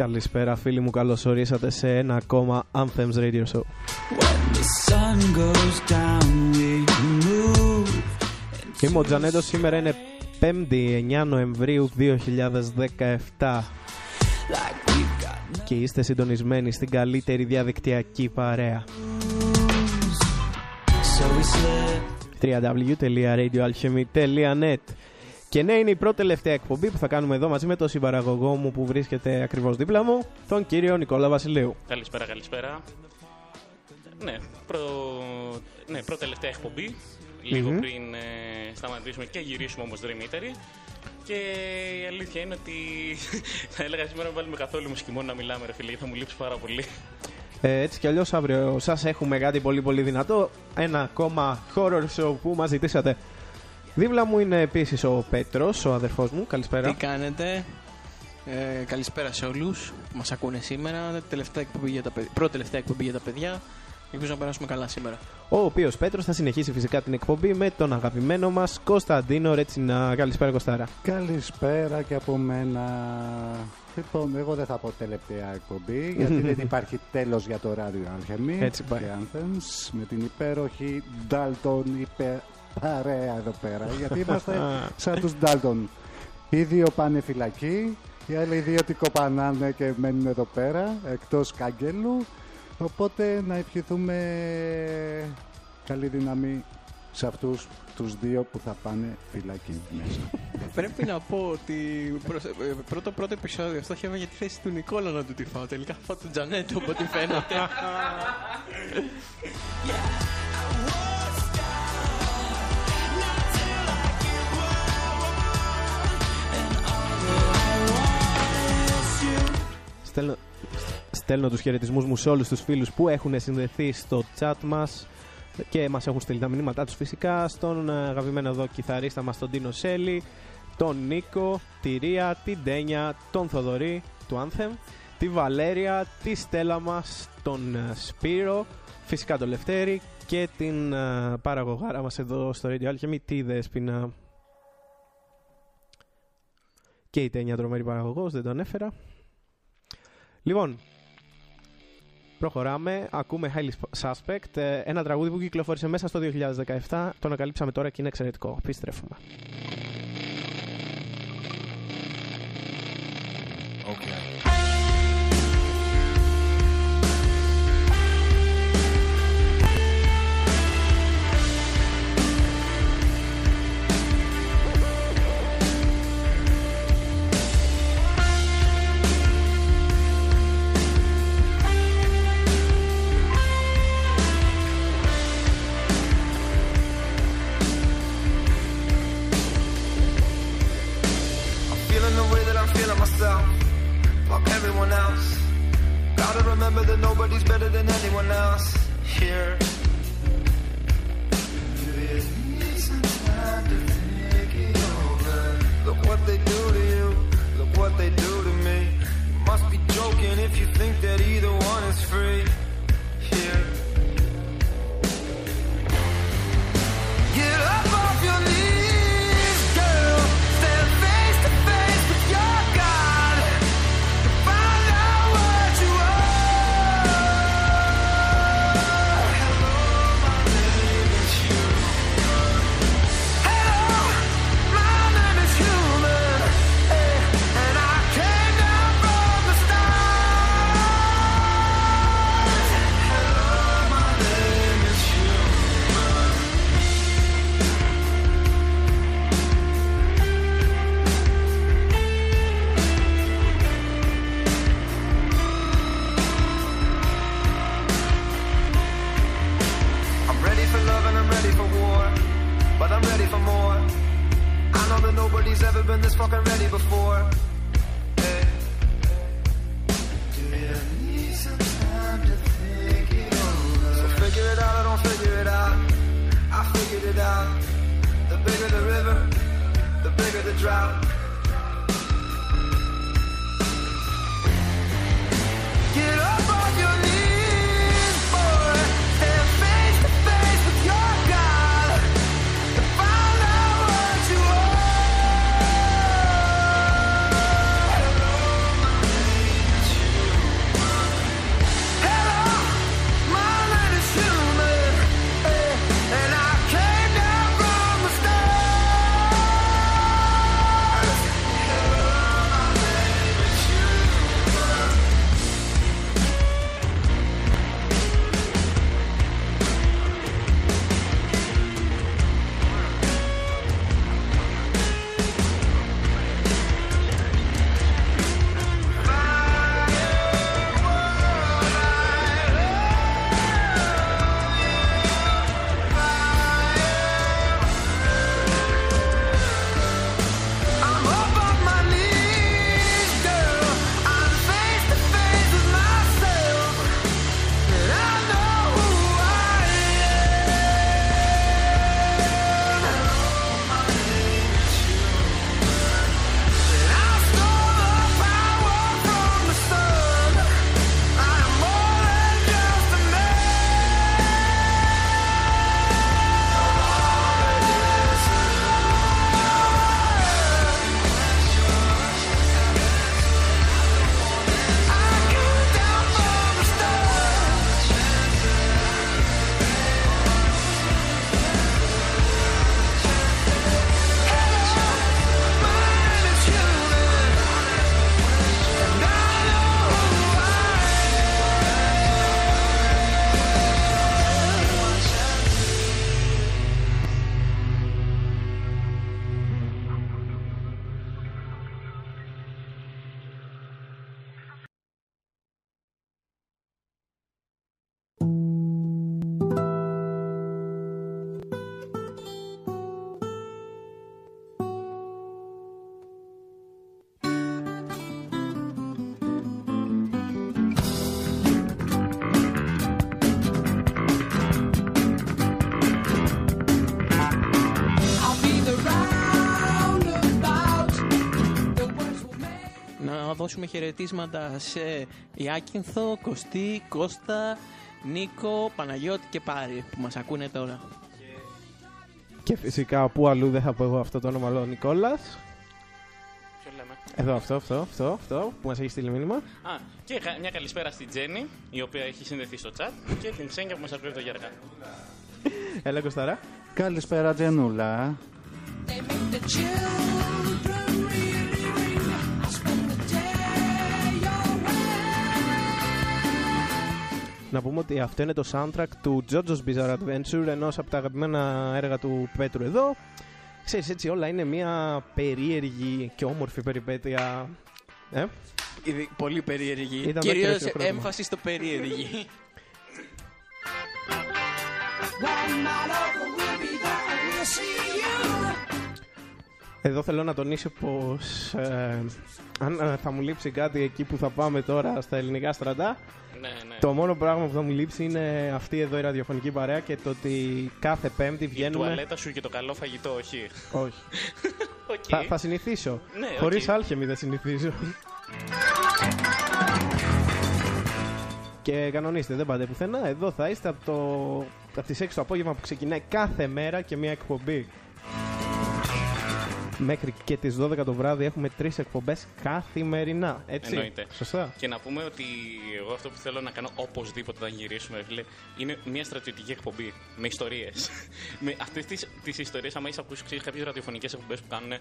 Καλησπέρα φίλοι μου, καλώς ορίσατε σε ένα ακόμα Anthems Radio Show. Είμαι ο Τζανέτος, σήμερα είναι 5η 9 Νοεμβρίου 2017 και είστε συντονισμένοι στην καλύτερη διαδικτυακή παρέα. www.radioalchemy.net και ναι, είναι η πρώτη τελευταία εκπομπή που θα κάνουμε εδώ μαζί με τον συμπαραγωγό μου που βρίσκεται ακριβώς δίπλα μου, τον κύριο Νικόλα Βασιλείου. Καλησπέρα, καλησπέρα. Ναι, προ... ναι πρώτη τελευταία εκπομπή. Λίγο mm-hmm. πριν ε, σταματήσουμε και γυρίσουμε όμως δρυμύτεροι. Και η αλήθεια είναι ότι θα έλεγα σήμερα να βάλουμε καθόλου μουσική μόνο να μιλάμε, ρε φίλε, θα μου λείψει πάρα πολύ. Ε, έτσι κι αλλιώς αύριο σας έχουμε κάτι πολύ πολύ δυνατό. Ένα ακόμα horror show που μας ζητήσατε. Δίπλα μου είναι επίσης ο Πέτρος, ο αδερφός μου. Καλησπέρα. Τι κάνετε; Ε, καλησπέρα σε όλους που μας ακούνε σήμερα. Τελευταία εκπομπή για τα παιδιά, πρώτη τελευταία εκπομπή για τα παιδιά. Ελπίζω να περάσουμε καλά σήμερα. Ο οποίος Πέτρος θα συνεχίσει φυσικά την εκπομπή με τον αγαπημένο μας Κωνσταντίνο Ρέτσινα. Καλησπέρα, Κωστάρα. Καλησπέρα και από μένα. Λοιπόν, εγώ δεν θα πω τελευταία εκπομπή, γιατί δεν υπάρχει τέλος για το ράδιο Alchemy Έτσι πάει. και Anthems με την υπέροχη Dalton υπε... παρέα εδώ πέρα, γιατί είμαστε σαν τους Dalton. Οι δύο πάνε φυλακή, οι άλλοι δύο τι κοπανάνε και μένουν εδώ πέρα, εκτός Καγγέλου, οπότε να ευχηθούμε καλή δύναμη σε αυτούς τους δύο που θα πάνε φυλακή μέσα. Πρέπει να πω ότι προς- ε, πρώτο πρώτο επεισόδιο αυτό είχε για τη θέση του Νικόλα να του τη φάω. Τελικά θα φάω τον Τζανέτο από ό,τι φαίνεται. Στέλνω, στέλνω τους χαιρετισμούς μου σε όλους τους φίλους που έχουν συνδεθεί στο chat μας και μας έχουν στείλει τα μηνύματά τους φυσικά στον ε, αγαπημένο εδώ κιθαρίστα μας τον Τίνο Σέλη, τον Νίκο, τη Ρία, την Τένια, τον Θοδωρή του Anthem, τη Βαλέρια, τη Στέλλα μας, τον ε, Σπύρο, φυσικά τον Λευτέρη και την ε, παραγωγάρα μας εδώ στο Radio Alchemy, τη Δέσποινα. Και η Τένια τρομερή παραγωγός, δεν τον έφερα. Λοιπόν, προχωράμε. Ακούμε Highly Suspect. ε, Ένα τραγούδι που κυκλοφόρησε μέσα στο 2017. Το ανακαλύψαμε τώρα και είναι εξαιρετικό. Επιστρέφουμε. I'm δώσουμε χαιρετίσματα σε Ιάκυνθο, Κωστή, Κώστα, Νίκο, Παναγιώτη και Πάρη που μας ακούνε τώρα. Και φυσικά που αλλού δεν θα πω εγώ αυτό το όνομα, αλλά ο Νικόλας. Ποιο λέμε; Εδώ αυτό, αυτό, αυτό, αυτό που μας έχει στείλει μήνυμα. Α, και κα- μια καλησπέρα στην Τζέννη, η οποία έχει συνδεθεί στο chat, και την Ξένια που μας ακούει το Γεργά. Έλα Κωστάρα. Καλησπέρα, Τζενούλα. They make the children Να πούμε ότι αυτό είναι το soundtrack του JoJo's Bizarre Adventure, ενός από τα αγαπημένα έργα του Πέτρου εδώ. Ξέρεις, έτσι όλα είναι μια περίεργη και όμορφη περιπέτεια. Ε; Ήδη πολύ περίεργη. Ήταν Κυρίως μέχρι το πρόβλημα. έμφαση στο περίεργη. One night over, we'll be there and we'll see you. Εδώ θέλω να τονίσω πως ε, αν ε, θα μου λείψει κάτι εκεί που θα πάμε τώρα στα ελληνικά στρατά, Ναι, ναι. το μόνο πράγμα που θα μου λείψει είναι αυτή εδώ η ραδιοφωνική παρέα και το ότι κάθε πέμπτη Η βγαίνουμε... τουαλέτα σου και το καλό φαγητό, όχι. Όχι. Οκ. Θα, θα συνηθίσω. Ναι, οκ. Χωρίς Alchemy δεν συνηθίζω. Και κανονίστε, δεν πάτε πουθενά. Εδώ θα είστε από, το... από τις 6 το απόγευμα που ξεκινάει κάθε μέρα και μία εκπομπή. Μέχρι και τις 12 το βράδυ έχουμε τρεις εκπομπές καθημερινά. Έτσι. Εννοείται. Σωστά. Και να πούμε ότι εγώ αυτό που θέλω να κάνω οπωσδήποτε όταν γυρίσουμε, ρε φίλε, είναι μια στρατιωτική εκπομπή με ιστορίες. με αυτές τις ιστορίες, άμα έχει ακούσεις κάποιες ραδιοφωνικές εκπομπές που κάνουν ε,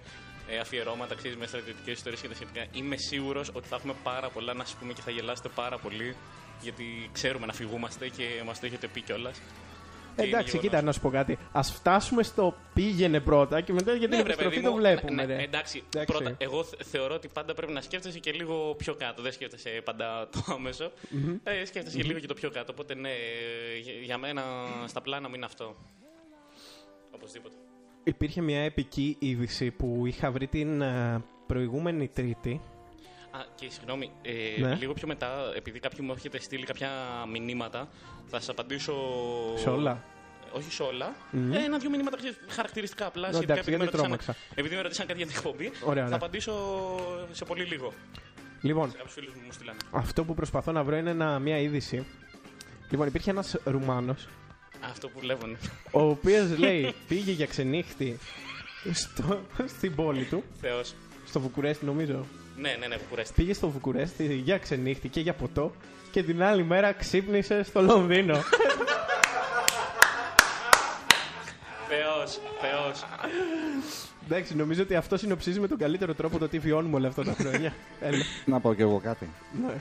αφιερώματα ξέρεις, με στρατιωτικές ιστορίες και τα σχετικά, είμαι σίγουρος ότι θα έχουμε πάρα πολλά να σα πούμε και θα γελάσετε πάρα πολύ. Γιατί ξέρουμε να φυγούμαστε και μας το έχετε πει κιόλας. Εντάξει, κοίτα να σου πω κάτι. Α φτάσουμε στο πήγαινε πρώτα και μετά για την Ναι, βρε, επιστροφή παιδί το μου, βλέπουμε. ναι, ρε. εντάξει, Εντάξει. πρώτα, εγώ θε- θεωρώ ότι πάντα πρέπει να σκέφτεσαι και λίγο πιο κάτω. Δεν σκέφτεσαι πάντα το αμεσο Ε, σκέφτεσαι και λίγο και το πιο κάτω. Οπότε ναι, για- για μένα στα πλάνα μου είναι αυτό. Οπωσδήποτε. Υπήρχε μια επική είδηση που είχα βρει την ε, προηγούμενη Τρίτη. Α, και συγγνώμη, ε, Ναι. λίγο πιο μετά, επειδή κάποιοι μου έχετε στείλει κάποια μηνύματα, θα σας απαντήσω. Σε όλα. Όχι σε όλα. Ε, Ένα-δύο μηνύματα ξέρεις, χαρακτηριστικά απλά. Ναι, σχετικά, εντάξει, επειδή με γιατί ρωτήσανε- τρόμαξα. Επειδή με ρωτήσαν κάτι για την εκπομπή, Ωραία, θα ναι. απαντήσω σε πολύ λίγο. Λοιπόν, Κάποιους φίλους μου μου στείλανε. αυτό που προσπαθώ να βρω είναι ένα, μια είδηση. Λοιπόν, υπήρχε ένας Ρουμάνος, Αυτό που λέγανε. ο οποίος λέει πήγε για ξενύχτη στο, στην πόλη του, Θεός. στο Βουκουρέστι νομίζω. Ναι, ναι, ναι, κουρέστη. Πήγε στο Βουκουρέστι για ξενύχτη και για ποτό και την άλλη μέρα ξύπνησε στο Λονδίνο. Θεός, Θεός. Εντάξει, νομίζω ότι αυτό συνοψίζει με τον καλύτερο τρόπο το τι βιώνουμε όλα αυτά τα χρόνια. Έλα. Να πω κι εγώ κάτι. Ναι.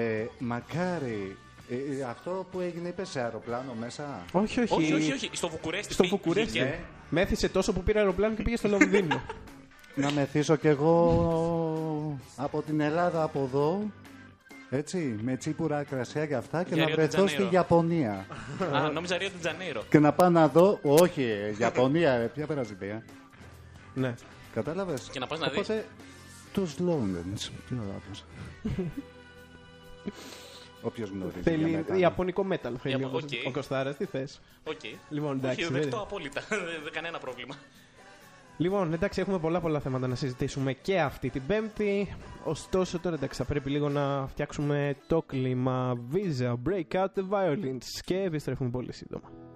Ε, μακάρι. ε, ε, αυτό που έγινε, είπε σε αεροπλάνο μέσα; Όχι, όχι. Όχι, όχι, όχι. Στο Βουκουρέστι. Στο πή- Βουκουρέστι. βγήκε. Ναι. Μέθησε τόσο που πήρε αεροπλάνο και πήγε στο Λονδίνο. Να μεθύσω κι εγώ από την Ελλάδα από εδώ. Έτσι, με τσίπουρα κρασιά και αυτά και Για να Rio de βρεθώ στη Janeiro. Ιαπωνία. Α, νόμιζα Ρίο Τζανέιρο. και να πάω να δω. Όχι, ε, Ιαπωνία, ε, ποια Βραζιλία. ναι. Κατάλαβες; Και να πας να δεις. Οπότε τους Londons. Τι ωραίος. Όποιος γνωρίζει. για Θέλει μετά. ιαπωνικό metal. Θέλει Ιαπω- ο, οκ. ο Κωστάρας, τι θες; Οκ. Λοιπόν, εντάξει, Όχι, δεν- δεκτό απόλυτα. Δεν δεν κανένα πρόβλημα. Λοιπόν, εντάξει, έχουμε πολλά πολλά θέματα να συζητήσουμε και αυτή την Πέμπτη. Ωστόσο, τώρα εντάξει, θα πρέπει λίγο να φτιάξουμε το κλίμα. Visa, break out the violins. Και επιστρέφουμε πολύ σύντομα.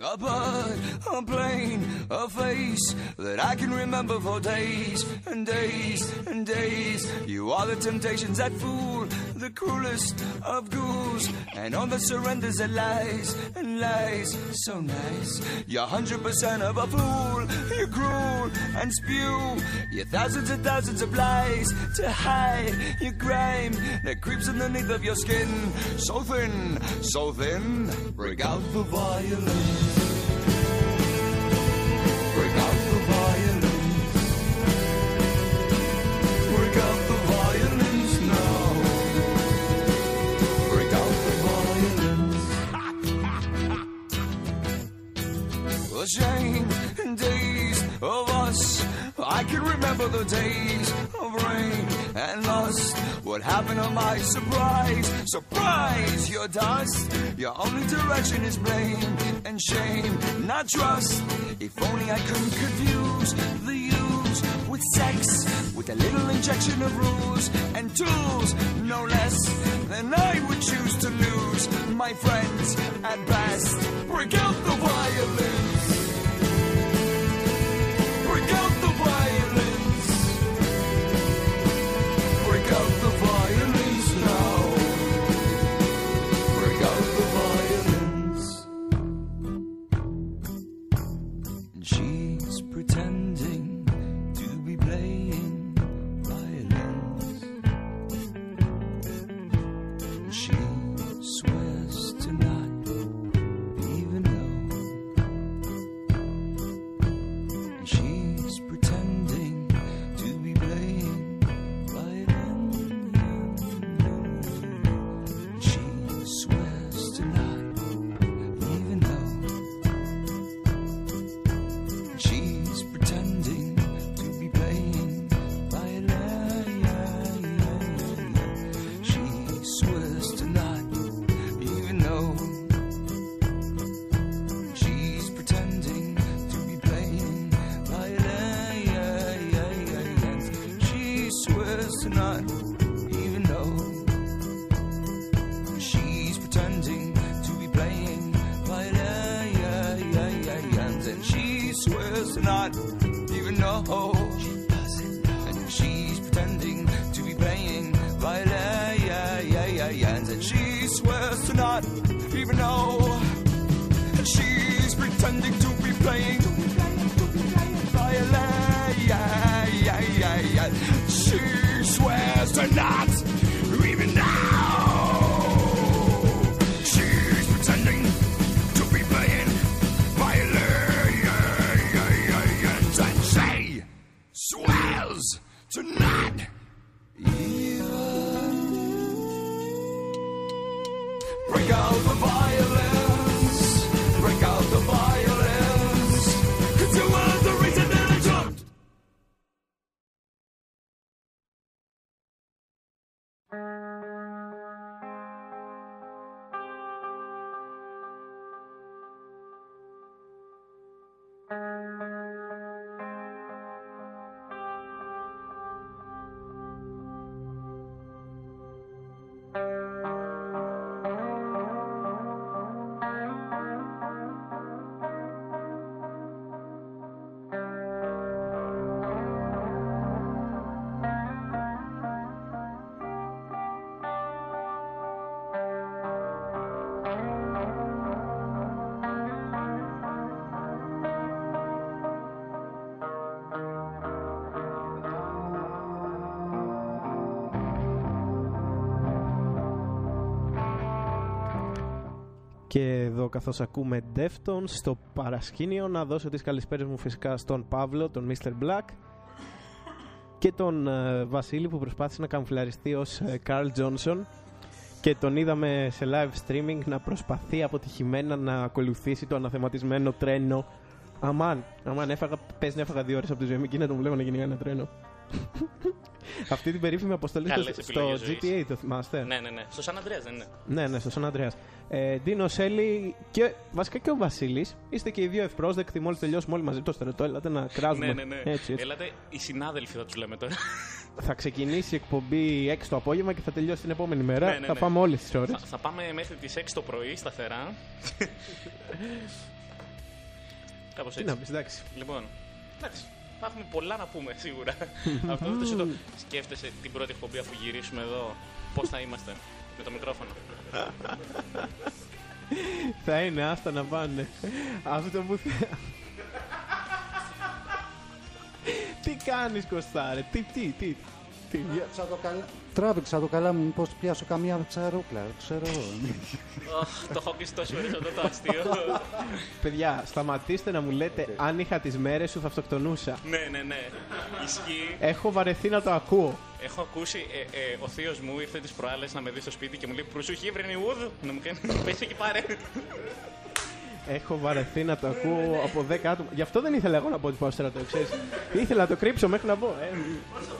A bird, a plane, a face that I can remember for days and days and days. You are the temptations that fool, the cruelest of ghouls, and all the surrenders that lies and lies so nice. You're hundred percent of a fool, you're cruel and spew. You're thousands and thousands of lies to hide your crime that creeps underneath of your skin, so thin, so thin. Break out the violin. I can remember the days of rain and lust What happened to my surprise? Surprise, your dust. Your only direction is blame and shame, not trust. If only I couldn't confuse the use with sex, with a little injection of rules and tools, no less Then I would choose to lose my friends at best. Break out the violins. Εδώ καθώς ακούμε Deftones στο παρασκήνιο να δώσω τις καλησπέρες μου φυσικά στον Παύλο, τον Mr. Black και τον ε, Βασίλη που προσπάθησε να καμφλαριστεί ως ε, Carl Johnson και τον είδαμε σε live streaming να προσπαθεί αποτυχημένα να ακολουθήσει το αναθεματισμένο τρένο Αμάν, αμάν, έφαγα, πες να έφαγα δύο ώρες από τη ζωή μου και να τον βλέπω να γίνει ένα τρένο. Αυτή την περίφημη αποστολή στο, Καλές στο επιλογές ζωής. GTA, το θυμάστε; Ναι, ναι, ναι. Στο Σαν Ανδρέας δεν είναι. Ναι, ναι, στο Σαν Ανδρέας. Ε, Ντίνο Σέλη και βασικά και ο Βασίλης. Είστε και οι δύο ευπρόσδεκτοι. Μόλις τελειώσουμε όλοι μαζί το στερετό, έλατε να κράζουμε. Ναι, ναι, ναι. Έτσι, έτσι. Έλατε, οι συνάδελφοι θα τους λέμε τώρα. Θα ξεκινήσει η εκπομπή 6 το απόγευμα και θα τελειώσει την επόμενη μέρα. Ναι, ναι, θα ναι. πάμε όλες τις ώρες. θα, θα πάμε μέχρι τις 6 το πρωί σταθερά. Κάπως Τι να έτσι. πεις, εντάξει. Λοιπόν, εντάξει. Θα έχουμε πολλά να πούμε σίγουρα. Αυτό δεν το συζητώ. Σκέφτεσαι την πρώτη εκπομπή αφού γυρίσουμε εδώ. Πώς θα είμαστε; Με το μικρόφωνο. Θα είναι, άστα να πάνε. Αυτό που. θε- τι κάνεις, Κωστάρε, τι, τι, τι. τι; Τράβηξα το καλά, τράβηξα το καλά μου, μήπως πιάσω καμία ψαρούκλα, ξέρω εγώ. Αχ, το έχω ακούσει τόση φορέ αυτό το αστείο. Παιδιά, σταματήστε να μου λέτε αν είχα τις μέρες σου θα αυτοκτονούσα. ναι, ναι, ναι. Ισχύει. Έχω βαρεθεί να το ακούω. Έχω ακούσει ε, ε, ο θείος μου ήρθε τις προάλλες να με δει στο σπίτι και μου λέει Προσοχή, βρενιούδ. Να μου κάνει Πες εκεί πάρε. Έχω βαρεθεί να το ακούω από 10 άτομα. Γι' αυτό δεν ήθελα εγώ να πω ότι πάω στρατό, ξέρεις. Ήθελα να το κρύψω μέχρι να πω.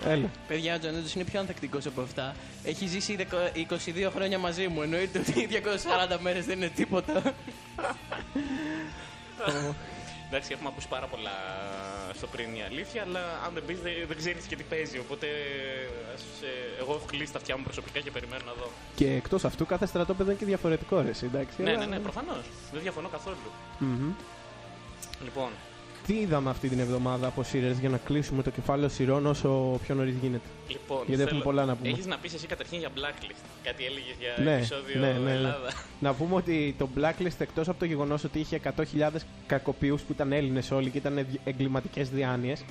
Ε, έλα. Παιδιά, ο Τζανέτος είναι πιο ανθεκτικός από αυτά. Έχει ζήσει δεκα- 22 χρόνια μαζί μου. Εννοείται ότι 240 μέρες δεν είναι τίποτα. Εντάξει, έχουμε ακούσει πάρα πολλά στο πριν η αλήθεια, αλλά αν δεν πεις δεν, δεν ξέρεις και τι παίζει. Οπότε ας, ε, έχω κλείσει τα αυτιά μου προσωπικά και περιμένω να δω. Και εκτός αυτού, κάθε στρατόπεδο είναι και διαφορετικό, ρε, εσύ, εντάξει. Ναι, αλλά- ναι, ναι, προφανώς. Δεν διαφωνώ καθόλου. Μμμ. Λοιπόν, Τι είδαμε αυτή την εβδομάδα από σειρέ για να κλείσουμε το κεφάλαιο σειρών όσο πιο νωρίς γίνεται; λοιπόν Γιατί έχουμε πολλά να πούμε. Έχεις να πεις εσύ καταρχήν για blacklist. Κάτι έλεγες για Ναι, επεισόδιο ναι, ναι, ναι. Ελλάδα. Να πούμε ότι το Blacklist εκτός από το γεγονός ότι είχε 100.000 κακοποιούς που ήταν Έλληνες όλοι και ήταν εγκληματικές διάνοιες.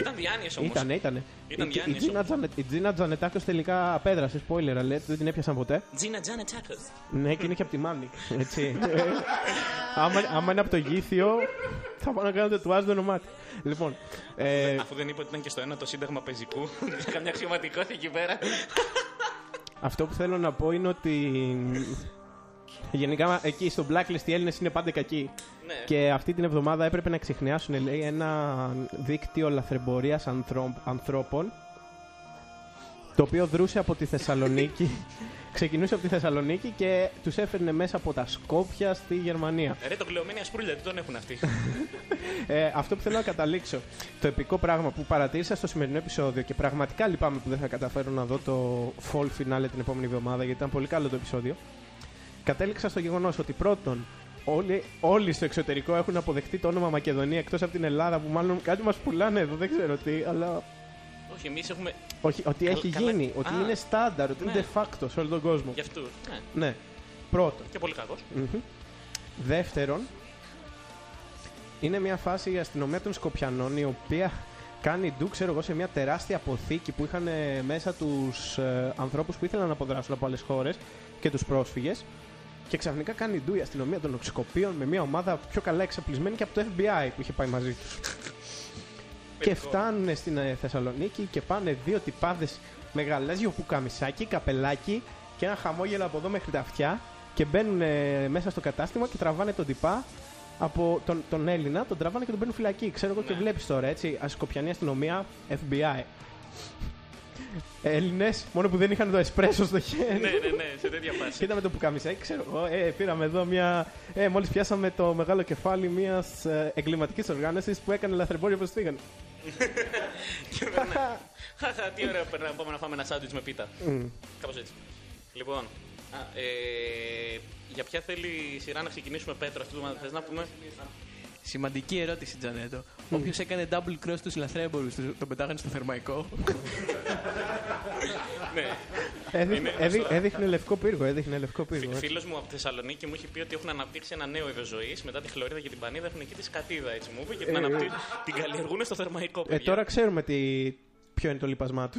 Ήταν διάνοια όμως. Ήτανε, ήτανε. Ήταν Η- η, διάνοιες Τζίνα Τζανε- η Τζίνα Τζανετάκος τελικά απέδρασε. Spoiler alert, δεν την έπιασαν ποτέ. Τζίνα Τζάνε Τσάκο. Ναι, και είναι και από τη Μάνη. Έτσι. Ε, άμα, άμα είναι από το γήθιο, θα πάω να κάνω το τουάζ το όνομά τη. Λοιπόν, ε, Αφού δεν είπε ότι ήταν και στο ένα το σύνταγμα πεζικού. Είχα μια αξιωματικότητα εκεί πέρα. αυτό που θέλω να πω είναι ότι γενικά εκεί στο Blacklist οι Έλληνες είναι πάντα κακοί. Ναι. Και αυτή την εβδομάδα έπρεπε να ξεχνιάσουν λέει, ένα δίκτυο λαθρεμπορίας ανθρω- ανθρώπων το οποίο δρούσε από τη Θεσσαλονίκη ξεκινούσε από τη Θεσσαλονίκη και τους έφερνε μέσα από τα Σκόπια στη Γερμανία. Ρε το κλεωμένη ασπρούλια, τι τον έχουν αυτοί. Ε, αυτό που θέλω να καταλήξω, το επικό πράγμα που παρατήρησα στο σημερινό επεισόδιο και πραγματικά λυπάμαι που δεν θα καταφέρω να δω το fall finale την επόμενη εβδομάδα γιατί ήταν πολύ καλό το επεισόδιο. Κατέληξα στο γεγονός ότι πρώτον, όλοι, όλοι στο εξωτερικό έχουν αποδεχτεί το όνομα Μακεδονία εκτός από την Ελλάδα που μάλλον κάτι μας πουλάνε εδώ, δεν ξέρω τι, αλλά. Όχι, εμείς έχουμε Όχι, ότι Καλά- έχει καλά- γίνει, ότι Α. είναι στάνταρ, ότι είναι Ναι. de facto σε όλο τον κόσμο. για αυτούς. Ναι, Ναι. Πρώτον. και πολύ κακός. Μμμ. Δεύτερον, είναι μια φάση η αστυνομία των Σκοπιανών η οποία κάνει ντου, ξέρω εγώ, σε μια τεράστια αποθήκη που είχαν ε, μέσα τους ε, ανθρώπους που ήθελαν να αποδράσουν από άλλες χώρες και τους πρόσφυγες. Και ξαφνικά κάνει ντου η αστυνομία των Σκοπίων με μια ομάδα πιο καλά εξαπλισμένη και από το FBI που είχε πάει μαζί τους. και φτάνουν στην ε, Θεσσαλονίκη και πάνε δύο τυπάδες με γαλάζιο πουκαμισάκι, καπελάκι και ένα χαμόγελο από εδώ μέχρι τα αυτιά και μπαίνουν ε, μέσα στο κατάστημα και τραβάνε τον τυπά από τον, τον Έλληνα, τον τραβάνε και τον παίρνουν φυλακή. Ξέρω εγώ και Ναι. βλέπεις τώρα έτσι, ασκοπιανή αστυνομία, FBI. Έλληνες, μόνο που δεν είχαν το εσπρέσο στο χέρι. ναι, ναι, ναι, σε τέτοια Και φάση. είδαμε το πουκαμισάκι, ξέρω εγώ. Ε, πήραμε εδώ μια. Ε, Μόλις πιάσαμε το μεγάλο κεφάλι μιας ε, εγκληματικής οργάνωσης που έκανε λαθρεμπόριο προσφύγων. Και περνά. Χαχα, τι ωραίο περνά. Πάμε να φάμε ένα σάντουιτς με πίτα. Κάπως έτσι. Λοιπόν, α, ε, για ποια θέλει η σειρά να ξεκινήσουμε, Πέτρο, αυτό το θες να πούμε; Σημαντική ερώτηση, Τζανέτο. Όποιος έκανε double cross του λαθρέμπορους, τον πετάγανε στο θερμαϊκό. ναι. Έδειχνε, Είναι έδει- γνωστό. έδειχνε λευκό πύργο, έδειχνε λευκό πύργο. Φίλος μου από τη Θεσσαλονίκη μου είχε πει ότι έχουν αναπτύξει ένα νέο είδος ζωής. Μετά τη χλωρίδα και την πανίδα έχουν εκεί τη σκατίδα, έτσι μου είπε. Και την, Ε, αναπτύ... την καλλιεργούν στο θερμαϊκό. Ε, παιδιά. τώρα ξέρουμε τι... ποιο είναι το λίπασμά του.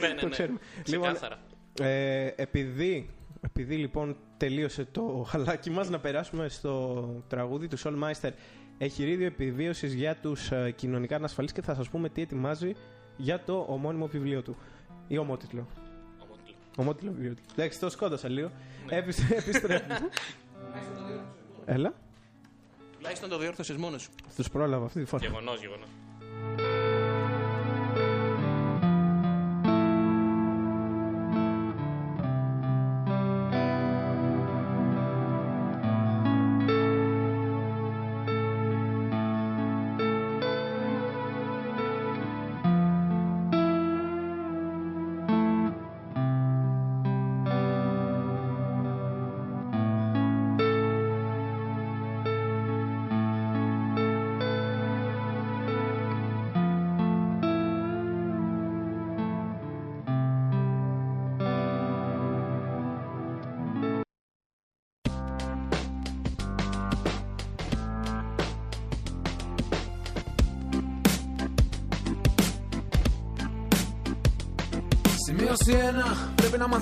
ναι, ναι, το ναι. ξέρουμε. Ξεκάθαρα. Ε, επειδή, επειδή λοιπόν τελείωσε το χαλάκι μας να περάσουμε στο τραγούδι του Soul Meister εγχειρίδιο επιβίωσης για τους ε, κοινωνικά ανασφαλείς και θα σας πούμε τι ετοιμάζει για το ομώνυμο βιβλίο του ή ομότιτλο. Ομότιτλο. Ομότιτλο βιβλίο του. Εντάξει, το σκότωσα λίγο. Ναι. Επιστρέ- Επιστρέφουμε. Έλα, Τουλάχιστον το διόρθωσες μόνος σου. τους πρόλαβα αυτή τη φορά. Γεγονός, γεγονός.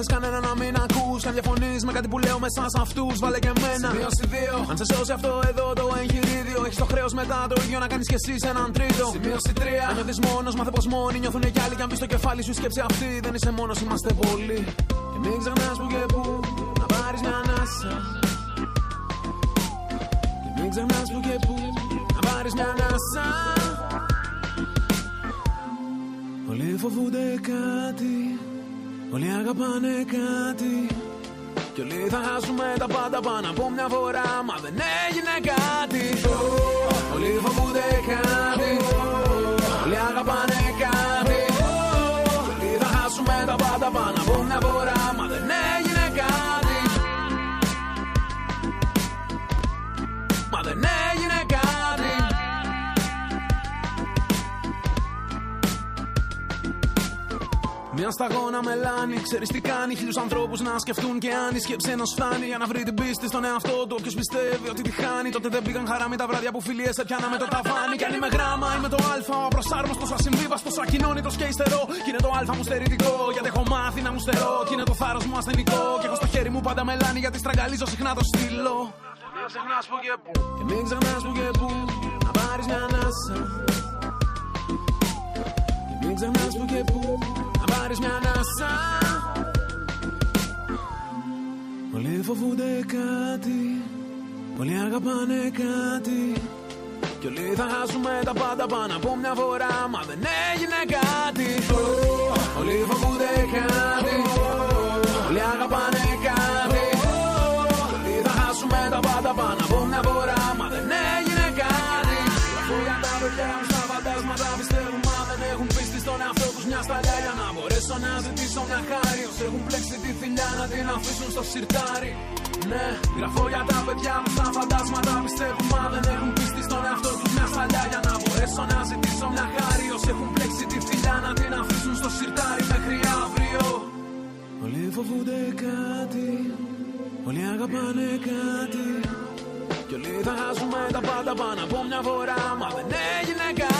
Πρέπει να μάθει κανένα να μην ακούς. Αν διαφωνείς με κάτι που λέω μέσα σε αυτούς, βάλε και εμένα. Σημείωση 2. Αν σε σώσει αυτό εδώ το εγχειρίδιο, έχεις το χρέος μετά το ίδιο να κάνεις κι εσύ σε έναν τρίτο. Σημείωση 3. Αν νιώθει μόνος, μάθε πως μόνοι νιώθουν κι άλλοι. Και αν μπει στο κεφάλι σου η σκέψη αυτή, δεν είσαι μόνος, είμαστε πολλοί. Και μην ξεχνάς που και που να πάρεις μια ανάσα. Μην ξεχνάς που και που να πάρεις μια ανάσα Πολλοί φοβούνται κάτι Όλοι αγαπάνε κάτι. Κι όλοι θα χάσουμε τα πάντα πάνω από μια φορά Μα δεν έγινε κάτι. Όλοι φοβούνται κάτι Μια σταγόνα μελάνη, ξέρεις τι κάνει. Χίλιους ανθρώπους να σκεφτούν και αν η σκέψη ενός φτάνει. Για να βρει την πίστη στον εαυτό του. Όποιος πιστεύει ότι τη χάνει. Τότε δεν πήγαν χαρά με τα βράδια που φιλίες σε πιάνα με το ταβάνι. Κι αν είμαι γράμμα, είμαι το Α. Ο απροσάρμοστο, ασυμβίβαστος, ακοινώνητος και υστερό. Κι είναι το Α μου στερητικό. Γιατί έχω μάθει να μου στερώ. Κι είναι το θάρρος μου ασθενικό. Και έχω στο χέρι μου πάντα μελάνη γιατί στραγγαλίζω συχνά το στυλό. Μην ξεχνάς που και που Και μην ξεχνάς που και που Να πάρεις μια ανάσα Και μην ξεχνάς που και που Να πάρεις μια ανάσα. Πολλοί φοβούνται κάτι Πολλοί αγαπάνε κάτι. Κι όλοι θα χάσουμε τα πάντα πάνω από μια φορά Μα δεν έγινε κάτι. Πολλοί φοβούνται κάτι Πολλοί αγαπάνε κάτι. Κι όλοι θα χάσουμε τα πάντα πάνω από μια φορά Μα δεν έγινε μια σταλιά Για να μπορέσω να ζητήσω μια χάρη. Όσοι έχουν πλέξει τη θηλιά να την αφήσουν στο σιρτάρι. Ναι, γραφώ για τα παιδιά μου στα φαντάσματα πιστεύουν Μα δεν έχουν πίστη στον εαυτό τους μια σταλιά Για να μπορέσω να ζητήσω μια χάρη. Όσοι έχουν πλέξει τη θηλιά να την αφήσουν στο σιρτάρι μέχρι αύριο. Όλοι φοβούνται κάτι Όλοι αγαπάνε κάτι. Κι όλοι θα χάσουμε τα πάντα πάνω από μια φορά Μα δεν έγινε κάτι. Όλοι φοβούνται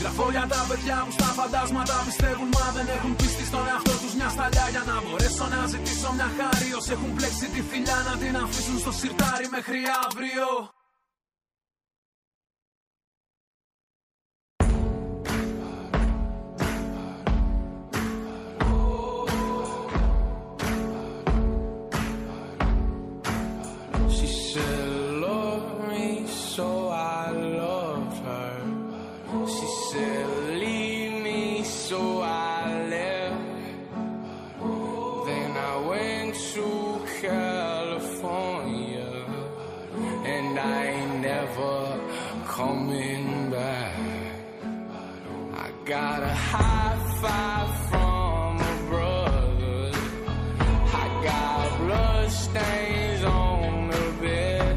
Γραφώ για τα παιδιά μου στα φαντάσματα πιστεύουν Μα δεν έχουν πίστη στον εαυτό τους μια σταλιά Για να μπορέσω να ζητήσω μια χάρη. Όσοι έχουν πλέξει τη φιλιά να την αφήσουν στο σιρτάρι μέχρι αύριο got a high five from a brother. I got blood stains on the bed.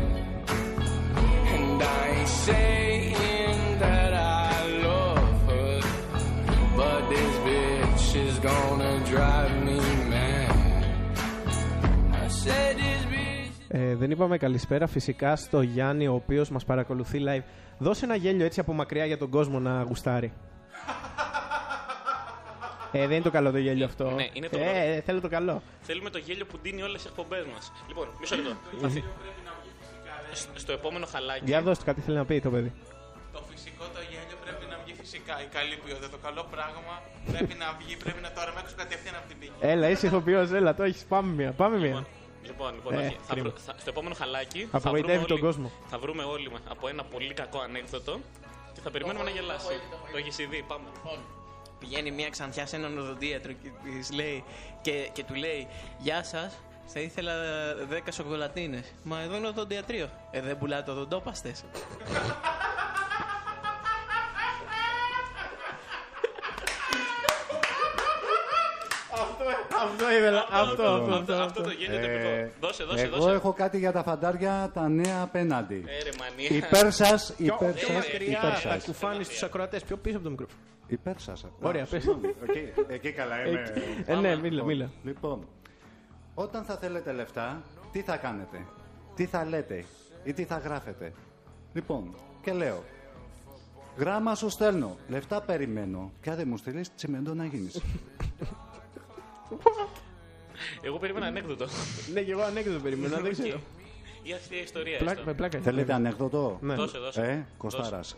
And I ain't saying that I love her. But this bitch is gonna drive me mad. I said this bitch. Ε, δεν είπαμε καλησπέρα φυσικά στο Γιάννη, ο οποίο μα παρακολουθεί live. Δώσε ένα γέλιο έτσι από μακριά για τον κόσμο να γουστάρει. Ε, δεν είναι το καλό το γέλιο αυτό. Ναι, είναι το ε, καλό. ε, θέλω το καλό. Θέλουμε το γέλιο που ντύνει όλες τις εκπομπές μας. Λοιπόν, μισό λεπτό. Θα φυ- Σ- Στο επόμενο χαλάκι. Για δώστε κάτι θέλει να πει το παιδί. Το φυσικό το γέλιο πρέπει να βγει φυσικά. Η καλή ποιότητα. Το καλό πράγμα πρέπει να βγει, πρέπει να το αρμέξω κατευθείαν από την πηγή. Έλα, είσαι ηθοποιός, έλα, το έχεις. Πάμε μία. Πάμε μία. Λοιπόν, λοιπόν Ε, όχι. Θα κρίμα. βρω- θα- στο επόμενο χαλάκι θα Απογοητεύει βρούμε, τον όλοι, κόσμο. θα βρούμε όλοι μας από ένα πολύ κακό ανέκδοτο και θα περιμένουμε να γελάσει. Το έχεις ήδη, πάμε. Πηγαίνει μια ξανθιά σε έναν οδοντίατρο και, της λέει, και, και του λέει Γεια σας, θα ήθελα 10 σοκολατίνες. Μα εδώ είναι οδοντιατρίο. Ε, δεν πουλάτε οδοντόπαστες. Αυτό ήθελα. Αυτό, αυτό, Αυτό, αυτό το γέλιο το Ε, επικό. Δώσε, δώσε, Εγώ δώσε. έχω κάτι για τα φαντάρια τα νέα απέναντι. Ε, ρε, μανία. Υπέρ σας, υπέρ Πιο σας, μακριά υπέρ τα σας. κουφάνεις στου ακροατές, πιο πίσω από το μικρόφωνο. Υπέρ σας. Ωραία, πες. Εκεί, εκεί καλά είμαι. Ε, ναι, μίλα, μίλα. Λοιπόν, όταν θα θέλετε λεφτά, τι θα κάνετε, τι θα λέτε ή τι θα γράφετε; Λοιπόν, και λέω, γράμμα σου στέλνω, λεφτά περιμένω και αν δεν μου στείλεις, τσιμέντο να γίνεις. Εγώ περίμενα ανέκδοτο. Ναι, και εγώ ανέκδοτο περίμενα, δεν ξέρω. Ή αστεία ιστορία. Πλάκα, έστω. με πλάκα. Θέλετε ανέκδοτο; Ναι. Δώσε, δώσε. Ε, Κοστάρας.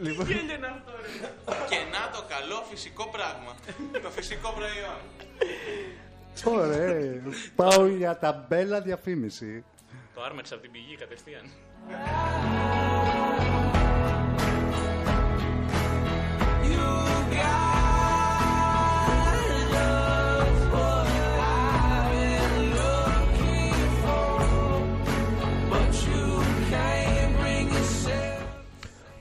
Λοιπόν, Και να το καλό φυσικό πράγμα. το φυσικό προϊόν. Ωραία. Πάω για ταμπέλα διαφήμιση. Το άρμεξα από την πηγή κατευθείαν.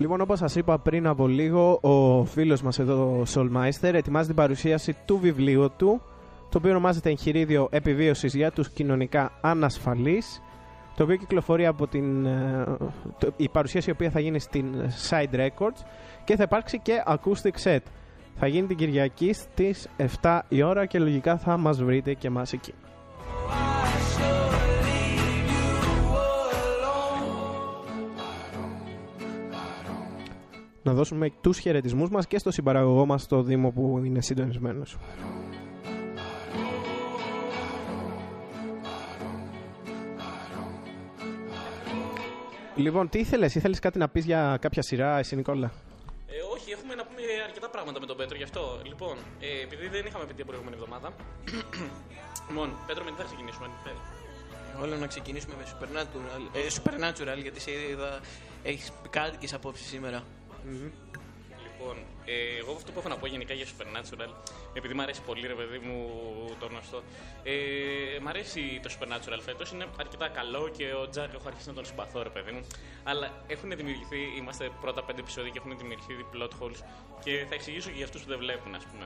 Λοιπόν, όπως σας είπα πριν από λίγο, ο φίλος μας εδώ, ο Soulmeister, ετοιμάζει την παρουσίαση του βιβλίου του, το οποίο ονομάζεται Εγχειρίδιο Επιβίωσης για τους κοινωνικά ανασφαλείς, το οποίο κυκλοφορεί από την... ε, το- η παρουσίαση η οποία θα γίνει στην Side Records και θα υπάρξει και acoustic set. Θα γίνει την Κυριακή στις 7 η ώρα και λογικά θα μας βρείτε και μας εκεί. Να δώσουμε τους χαιρετισμούς μας και στο συμπαραγωγό μας στο Δήμο που είναι συντονισμένος. Λοιπόν, τι ήθελες, ήθελες κάτι να πεις για κάποια σειρά, εσύ Νικόλα; Ε, όχι, έχουμε να πούμε αρκετά πράγματα με τον Πέτρο γι' αυτό. Λοιπόν, ε, επειδή δεν είχαμε πει την προηγούμενη εβδομάδα. λοιπόν, Πέτρο, με τι θα ξεκινήσουμε. Ε, Όλο να ξεκινήσουμε με Supernatural. Ε, Supernatural, γιατί σε είδα έχεις κάτοικε απόψεις σήμερα. Λοιπόν, ε, εγώ αυτό που έχω να πω γενικά για Supernatural, επειδή μου αρέσει πολύ ρε παιδί μου το γνωστό, ε, μ' αρέσει το Supernatural φέτος, είναι αρκετά καλό και ο Τζακ έχω αρχίσει να τον συμπαθώ ρε παιδί μου, αλλά έχουν δημιουργηθεί, είμαστε πρώτα πέντε επεισόδια και έχουν δημιουργηθεί plot holes και θα εξηγήσω και για αυτούς που δεν βλέπουν ας πούμε.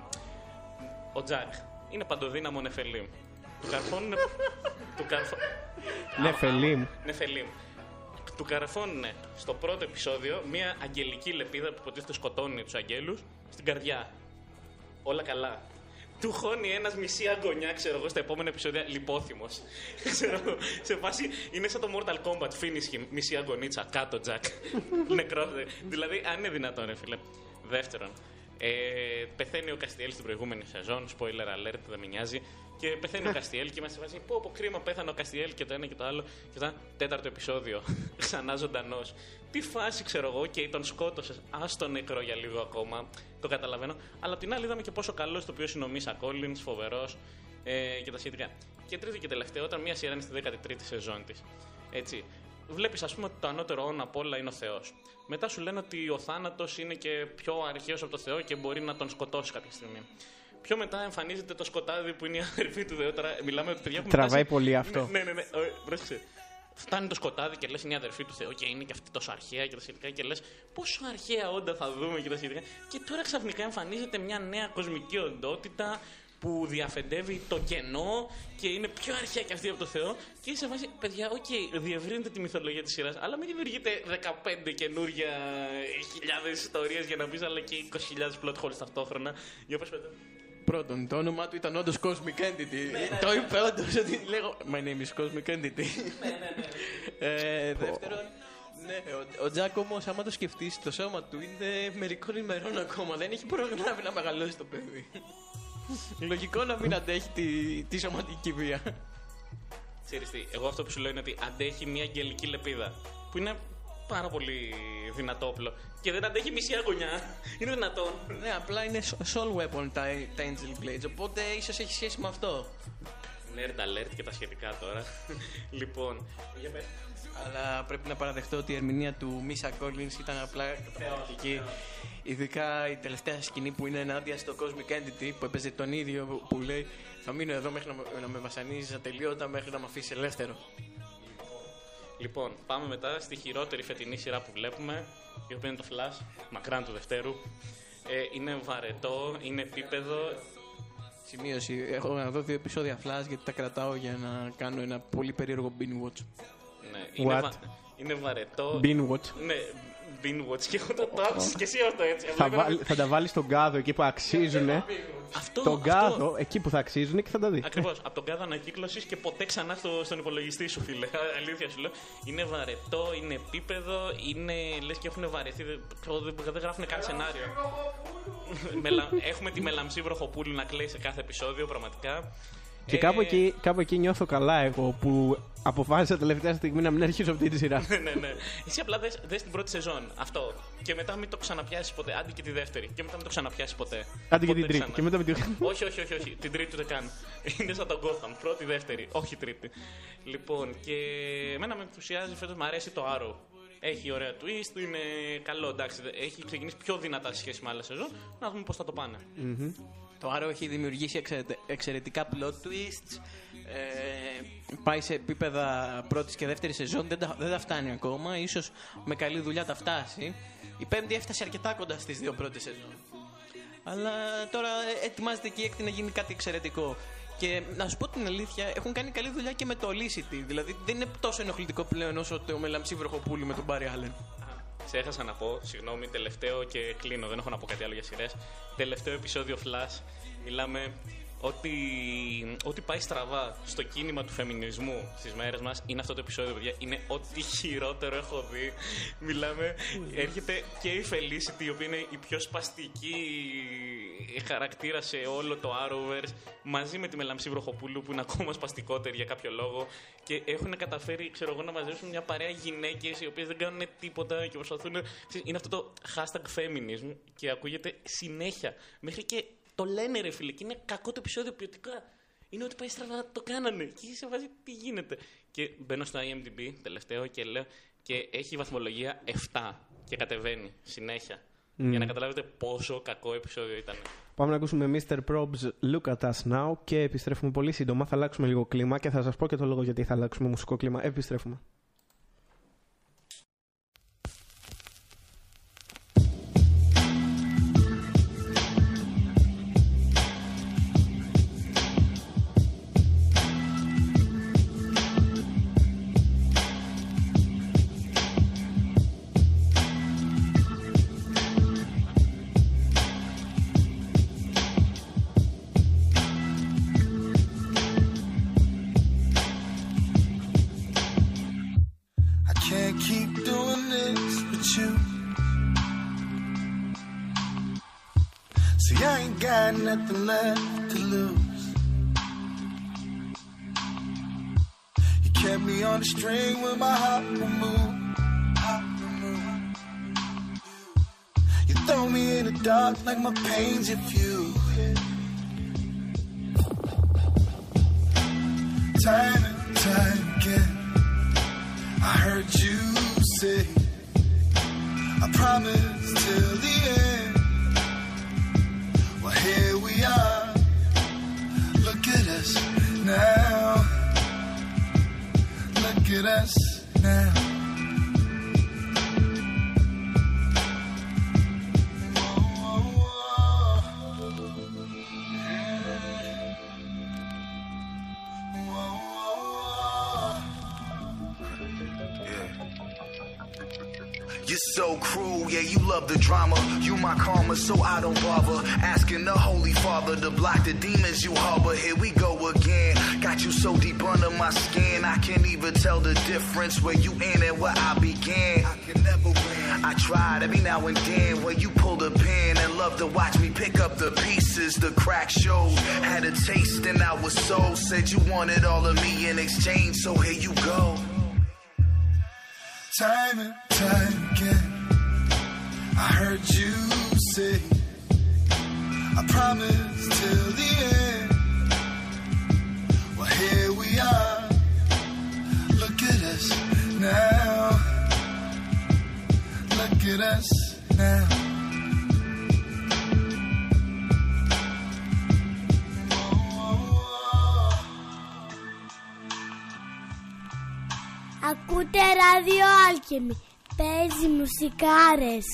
Ο Τζακ είναι παντοδύναμο νεφελίμ. Του καρφώνουν... του καρφω... Νεφελίμ. Νεφελίμ. Του καρφώνουν στο πρώτο επεισόδιο μια αγγελική λεπίδα που υποτίθεται σκοτώνει τους αγγέλους στην καρδιά. Όλα καλά. Του χώνει ένας μισή αγωνιά, ξέρω εγώ, στα επόμενα επεισόδια λιπόθυμος. ξέρω εγώ, σε φάση είναι σαν το Mortal Kombat, finish him, μισή αγωνίτσα, κάτω Jack. Νεκρός. Δηλαδή, αν είναι δυνατόν, ρε φίλε. Δεύτερον, ε, πεθαίνει ο Καστιέλ στην προηγούμενη σεζόν, spoiler alert, δεν με νοιάζει. Και πεθαίνει ο Καστιέλ και είμαστε σε φάση, πω, πω, κρίμα, πέθανε ο Καστιέλ και το ένα και το άλλο. Και μετά, τέταρτο επεισόδιο, ξανά ζωντανός. Τι φάση, ξέρω εγώ, και τον σκότωσες. Α το νεκρό για λίγο ακόμα. Το καταλαβαίνω. Αλλά απ' την άλλη, είδαμε και πόσο καλός το οποίος είναι ο Μίσα Κόλλινς, φοβερός ε, και τα σχετικά. Και τρίτο και τελευταίο, όταν μια σειρά είναι στη 13η σεζόν της. Έτσι. Βλέπεις, ας πούμε, ότι το ανώτερο όν απ' όλα είναι ο Θεός. Μετά σου λένε ότι ο θάνατος είναι και πιο αρχαίος από το Θεό και μπορεί να τον σκοτώσει κάποια στιγμή. Πιο μετά εμφανίζεται το σκοτάδι που είναι η αδερφή του Θεού. Τώρα μιλάμε ότι παιδιά έχουμε Τραβάει φτάσει- πολύ αυτό. Ναι, ναι, ναι. ναι. Ε, πρόσεξε. Φτάνει το σκοτάδι και λες είναι η αδερφή του Θεού και είναι και αυτή τόσο αρχαία και τα σχετικά και λες πόσο αρχαία όντα θα δούμε και τα σχετικά. Και τώρα ξαφνικά εμφανίζεται μια νέα κοσμική οντότητα που διαφεντεύει το κενό και είναι πιο αρχαία και αυτή από το Θεό. Και είσαι σε φάση, παιδιά, οκ, διευρύνετε τη μυθολογία της σειράς, αλλά μην δημιουργείτε 15 καινούργια χιλιάδες ιστορίες για να πει, αλλά και 20.000 plot holes ταυτόχρονα. Για πες, Πέτρο. Πρώτον, το όνομά του ήταν όντως Cosmic Entity. το είπε όντως ότι λέγω My name is Cosmic Entity. ε, δεύτερον, ναι, ο, ο Τζακ όμω, άμα το σκεφτείς, το σώμα του είναι μερικών ημερών ακόμα. Δεν έχει προγράμει να μεγαλώσει το παιδί. Λογικό να μην αντέχει τη, τη σωματική βία. Ξέρεις τι, εγώ αυτό που σου λέω είναι ότι αντέχει μια αγγελική λεπίδα. Που είναι πάρα πολύ δυνατό όπλο. Και δεν αντέχει μισή αγωνιά. Είναι δυνατόν. ναι, απλά είναι soul weapon τα, τα Angel Blades, οπότε ίσως έχει σχέση με αυτό. Nerd alert και τα σχετικά τώρα. λοιπόν. Για πες. Αλλά πρέπει να παραδεχτώ ότι η ερμηνεία του Μίσα Collins ήταν απλά καταπληκτική. Ειδικά η τελευταία σκηνή που είναι ενάντια στο Cosmic Entity που έπαιζε τον ίδιο που λέει Θα μείνω εδώ μέχρι να, με- να με βασανίζεις ατελείωτα μέχρι να με αφήσεις ελεύθερο. Λοιπόν, πάμε μετά στη χειρότερη φετινή σειρά που βλέπουμε, η οποία είναι το Flash, μακράν του Δευτέρου. Ε, είναι βαρετό, είναι επίπεδο. Σημείωση. Έχω να δω δύο επεισόδια flash γιατί τα κρατάω για να κάνω ένα πολύ περίεργο binge watch. Ναι, είναι, What? είναι βαρετό. Bean watch. Ναι, binge watch. Και εγώ το, το άκουσες και εσύ αυτό έτσι. Θα, Απλά βάλ- θα τα βάλει στον κάδο εκεί που αξίζουνε. Αυτό, τον αυτό. κάδο εκεί που θα αξίζουν και θα τα δει. Ακριβώ. Από τον κάδο ανακύκλωση και ποτέ ξανά στο, στον υπολογιστή σου, φίλε. Αλήθεια σου λέω. Είναι βαρετό, είναι επίπεδο, είναι λε και έχουν βαρεθεί. Δεν, δεν, δεν γράφουν καν σενάριο. Μελα- Έχουμε τη Μελαμψή Βροχοπούλου να κλαίει σε κάθε επεισόδιο, πραγματικά. Και κάπου, εκεί, κάπου εκεί νιώθω καλά εγώ που αποφάσισα τελευταία στιγμή να μην αρχίσω αυτή τη σειρά. ναι, ναι, ναι. Εσύ απλά δες, δες την πρώτη σεζόν. Αυτό. Και μετά μην το ξαναπιάσεις ποτέ. Άντε και τη δεύτερη. Και μετά μην το ξαναπιάσεις ποτέ. Άντε και Ποτέ την τρίτη. ξανά. Και μετά με τη... όχι, όχι, όχι, όχι. Την τρίτη ούτε καν. Είναι σαν τον Gotham. Πρώτη, δεύτερη. Όχι τρίτη. Λοιπόν, και εμένα με ενθουσιάζει φέτος, μου αρέσει το Arrow. Έχει ωραία twist, είναι καλό, εντάξει. Έχει ξεκινήσει πιο δυνατά σε σχέση με άλλα σεζόν. Να δούμε πώς θα το πάνε. Το Arrow έχει δημιουργήσει εξαιρετε- εξαιρετικά plot twists. Ε, πάει σε επίπεδα πρώτης και δεύτερης σεζόν. Δεν τα, δεν τα φτάνει ακόμα. Ίσως με καλή δουλειά τα φτάσει. Η πέμπτη έφτασε αρκετά κοντά στις δύο πρώτες σεζόν. Αλλά τώρα ε, ετοιμάζεται και η έκτη να γίνει κάτι εξαιρετικό. Και να σου πω την αλήθεια, έχουν κάνει καλή δουλειά και με το Olicity. Δηλαδή δεν είναι τόσο ενοχλητικό πλέον όσο το Μελαμψή Βροχοπούλου με τον Μπάρι Άλεν. Ξέχασα να πω, συγγνώμη, τελευταίο και κλείνω, δεν έχω να πω κάτι άλλο για σειρές. Τελευταίο επεισόδιο Flash. Μιλάμε ότι, ό,τι πάει στραβά στο κίνημα του φεμινισμού στις μέρες μας είναι αυτό το επεισόδιο, παιδιά. Είναι ό,τι χειρότερο έχω δει. Μιλάμε, έρχεται και η Felicity, η οποία είναι η πιο σπαστική χαρακτήρα σε όλο το Arrowverse, μαζί με τη Μελαμψή Βροχοπούλου που είναι ακόμα σπαστικότερη για κάποιο λόγο και έχουν καταφέρει, ξέρω εγώ, να μαζέψουν μια παρέα γυναίκες οι οποίες δεν κάνουν τίποτα και προσπαθούν. ξέρεις, Είναι αυτό το hashtag feminism και ακούγεται συνέχεια. Μέχρι και το λένε ρε φίλε και είναι κακό το επεισόδιο ποιοτικά. Είναι ότι πάει στραβά, το κάνανε. Και σε βάζει τι γίνεται. Και μπαίνω στο IMDb τελευταίο και λέω και έχει βαθμολογία 7 και κατεβαίνει συνέχεια. Για να καταλάβετε πόσο κακό επεισόδιο ήταν. Πάμε να ακούσουμε Mr. Probs Look at Us Now και επιστρέφουμε πολύ σύντομα. Θα αλλάξουμε λίγο κλίμα και θα σας πω και το λόγο γιατί θα αλλάξουμε μουσικό κλίμα. Επιστρέφουμε. Nothing left to lose. You kept me on the string when my heart would move. You throw me in the dark like my pains few. Time and time again. I heard you say, I promise till the end. Us now. Look at us now. Love the drama. You my karma, so I don't bother. Asking the Holy Father to block the demons you harbor. Here we go again. Got you so deep under my skin, I can't even tell the difference where you end and where I began. I can never win. I tried every now and then where you pull the pin and love to watch me pick up the pieces. The crack showed. Had a taste and I was sold. Said you wanted all of me in exchange, so here you go. Time and time again, Ακούτε ραδιό άλκημη, παίζει μουσικάρες.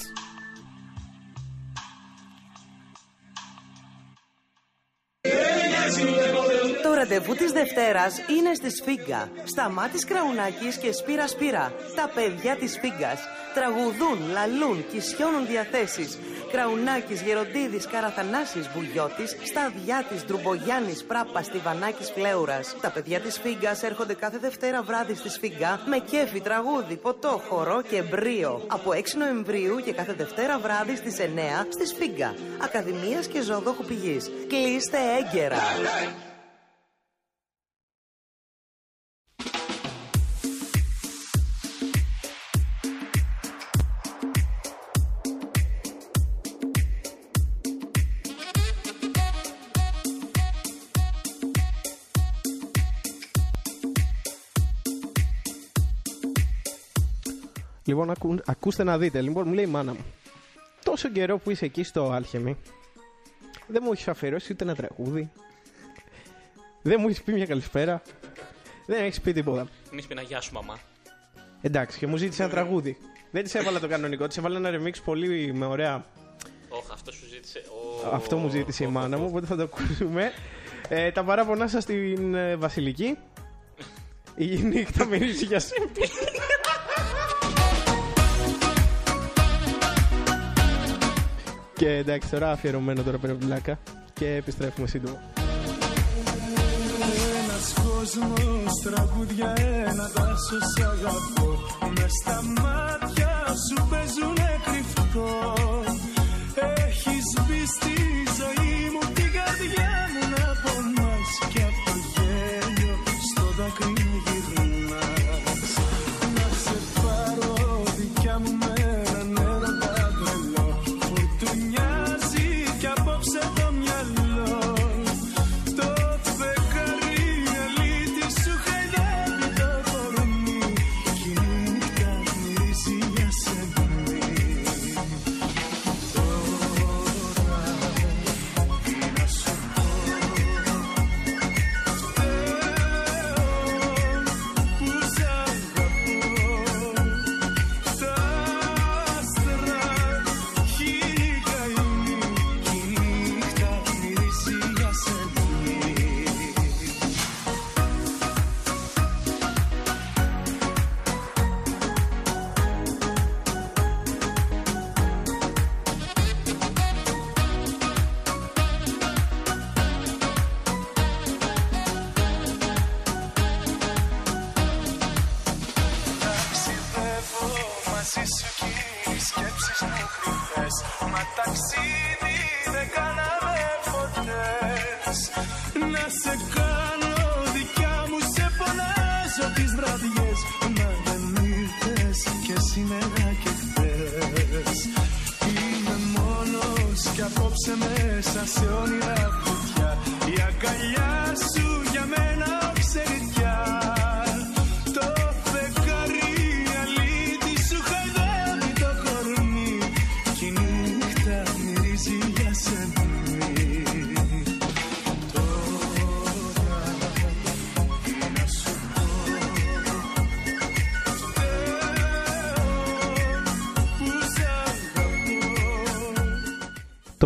Το ραντεβού της Δευτέρας είναι στη Σφίγγα. Σταμάτης Κραουνάκης και Σπύρα Σπύρα. Τα παιδιά της Σφίγγας. Τραγουδούν, λαλούν, κισιώνουν διαθέσεις. Κραουνάκης, Γεροντίδης, Καραθανάσης, Βουγιώτης, Σταδιάτης, Ντρουμπογιάννης, Πράπας, Στιβανάκης, Φλέουρας. Τα παιδιά της Φίγκας έρχονται κάθε Δευτέρα βράδυ στη Σφίγγα με κέφι, τραγούδι, ποτό, χορό και μπρίο. Από 6 Νοεμβρίου και κάθε Δευτέρα βράδυ στις 9 στη Σφίγγα. Ακαδημίας και Ζωοδόχου Πηγής. Κλείστε έγκαιρα. Λοιπόν, ακού, ακούστε να δείτε. Λοιπόν, μου λέει η μάνα μου. Τόσο καιρό που είσαι εκεί στο Άλχεμι, δεν μου έχεις αφιερώσει ούτε ένα τραγούδι. Δεν μου έχεις πει μια καλησπέρα. Δεν έχεις πει τίποτα. Μη πει να γεια σου, μαμά. Εντάξει, και μου ζήτησε ένα τραγούδι. Δεν της έβαλα το κανονικό, της έβαλα ένα remix πολύ με ωραία. Όχι, αυτό σου ζήτησε. Ω, Αυτό μου ζήτησε η μάνα μου, οπότε θα το ακούσουμε. Ε, τα παράπονά σας στην ε, Βασιλική. Η νύχτα μυρίζει για σύπη. Και εντάξει, τώρα αφιερωμένο τώρα πέρα από την πλάκα. Και επιστρέφουμε σύντομα. Ένας κόσμος τραγούδια ένα δάσος σ' αγαπώ Μες στα μάτια σου παίζουνε κρυφτό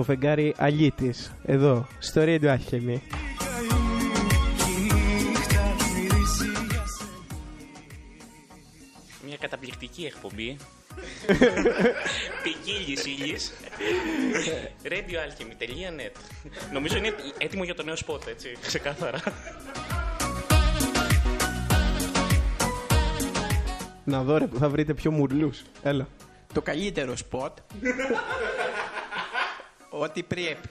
φεγγάρι Αλίτης, εδώ, στο Radio Alchemy. Μια καταπληκτική εκπομπή. Πηγίλης ήλης. radioalchemy.net Νομίζω είναι έτοιμο για το νέο σπότ, έτσι, ξεκάθαρα. Να δω ρε που θα βρείτε πιο μουρλούς. Έλα. Το καλύτερο σποτ. Ό,τι πρέπει.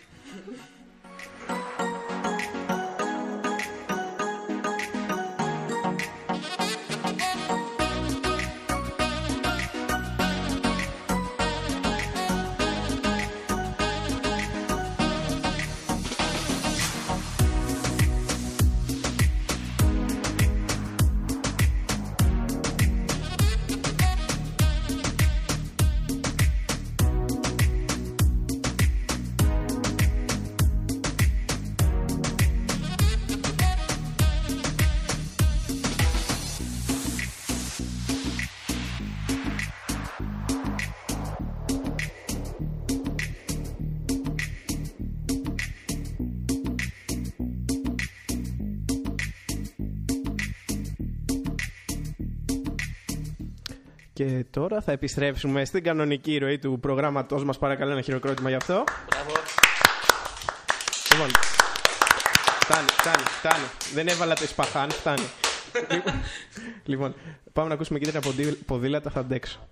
Τώρα θα επιστρέψουμε στην κανονική ροή του προγράμματός μας. Παρακαλώ ένα χειροκρότημα γι' αυτό. Μπράβο. Λοιπόν, φτάνει, φτάνει, φτάνει. Δεν έβαλα το Ισπαχάν, φτάνει. Λοιπόν- λοιπόν, πάμε να ακούσουμε κίτρινα ποδή- ποδήλατα, θα αντέξω.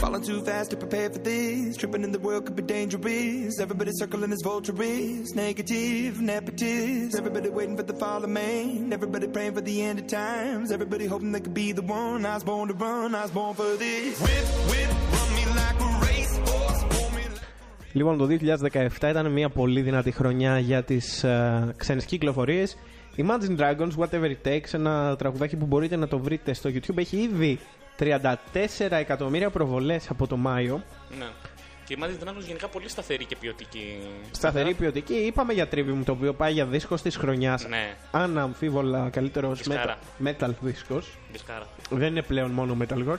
Falling too fast to prepare for this. Tripping in the world could be dangerous. Everybody circling as vultures. Negative, nepotist. Everybody waiting for the fall of man. Everybody praying for the end of times. Everybody hoping they could be the one. I was born to run. I was born for this. Whip, whip, run me like a racehorse. Pull me Λοιπόν, το 2017 ήταν μια πολύ δυνατή χρονιά για τις ε, ξένες κυκλοφορίες. Imagine Dragons, Whatever It Takes, ένα τραγουδάκι που μπορείτε να το βρείτε στο YouTube, έχει ήδη 34 εκατομμύρια προβολές από το Μάιο. Ναι. Και η Imagine Dragons γενικά πολύ σταθερή και ποιοτική. Σταθερή ποιοτική. Είπαμε για Trivium, το οποίο πάει για δίσκος της χρονιάς. Ναι. Αναμφίβολα καλύτερος Δισκάρα. metal, metal δίσκος. Δισκάρα. Δεν είναι πλέον μόνο metalcore.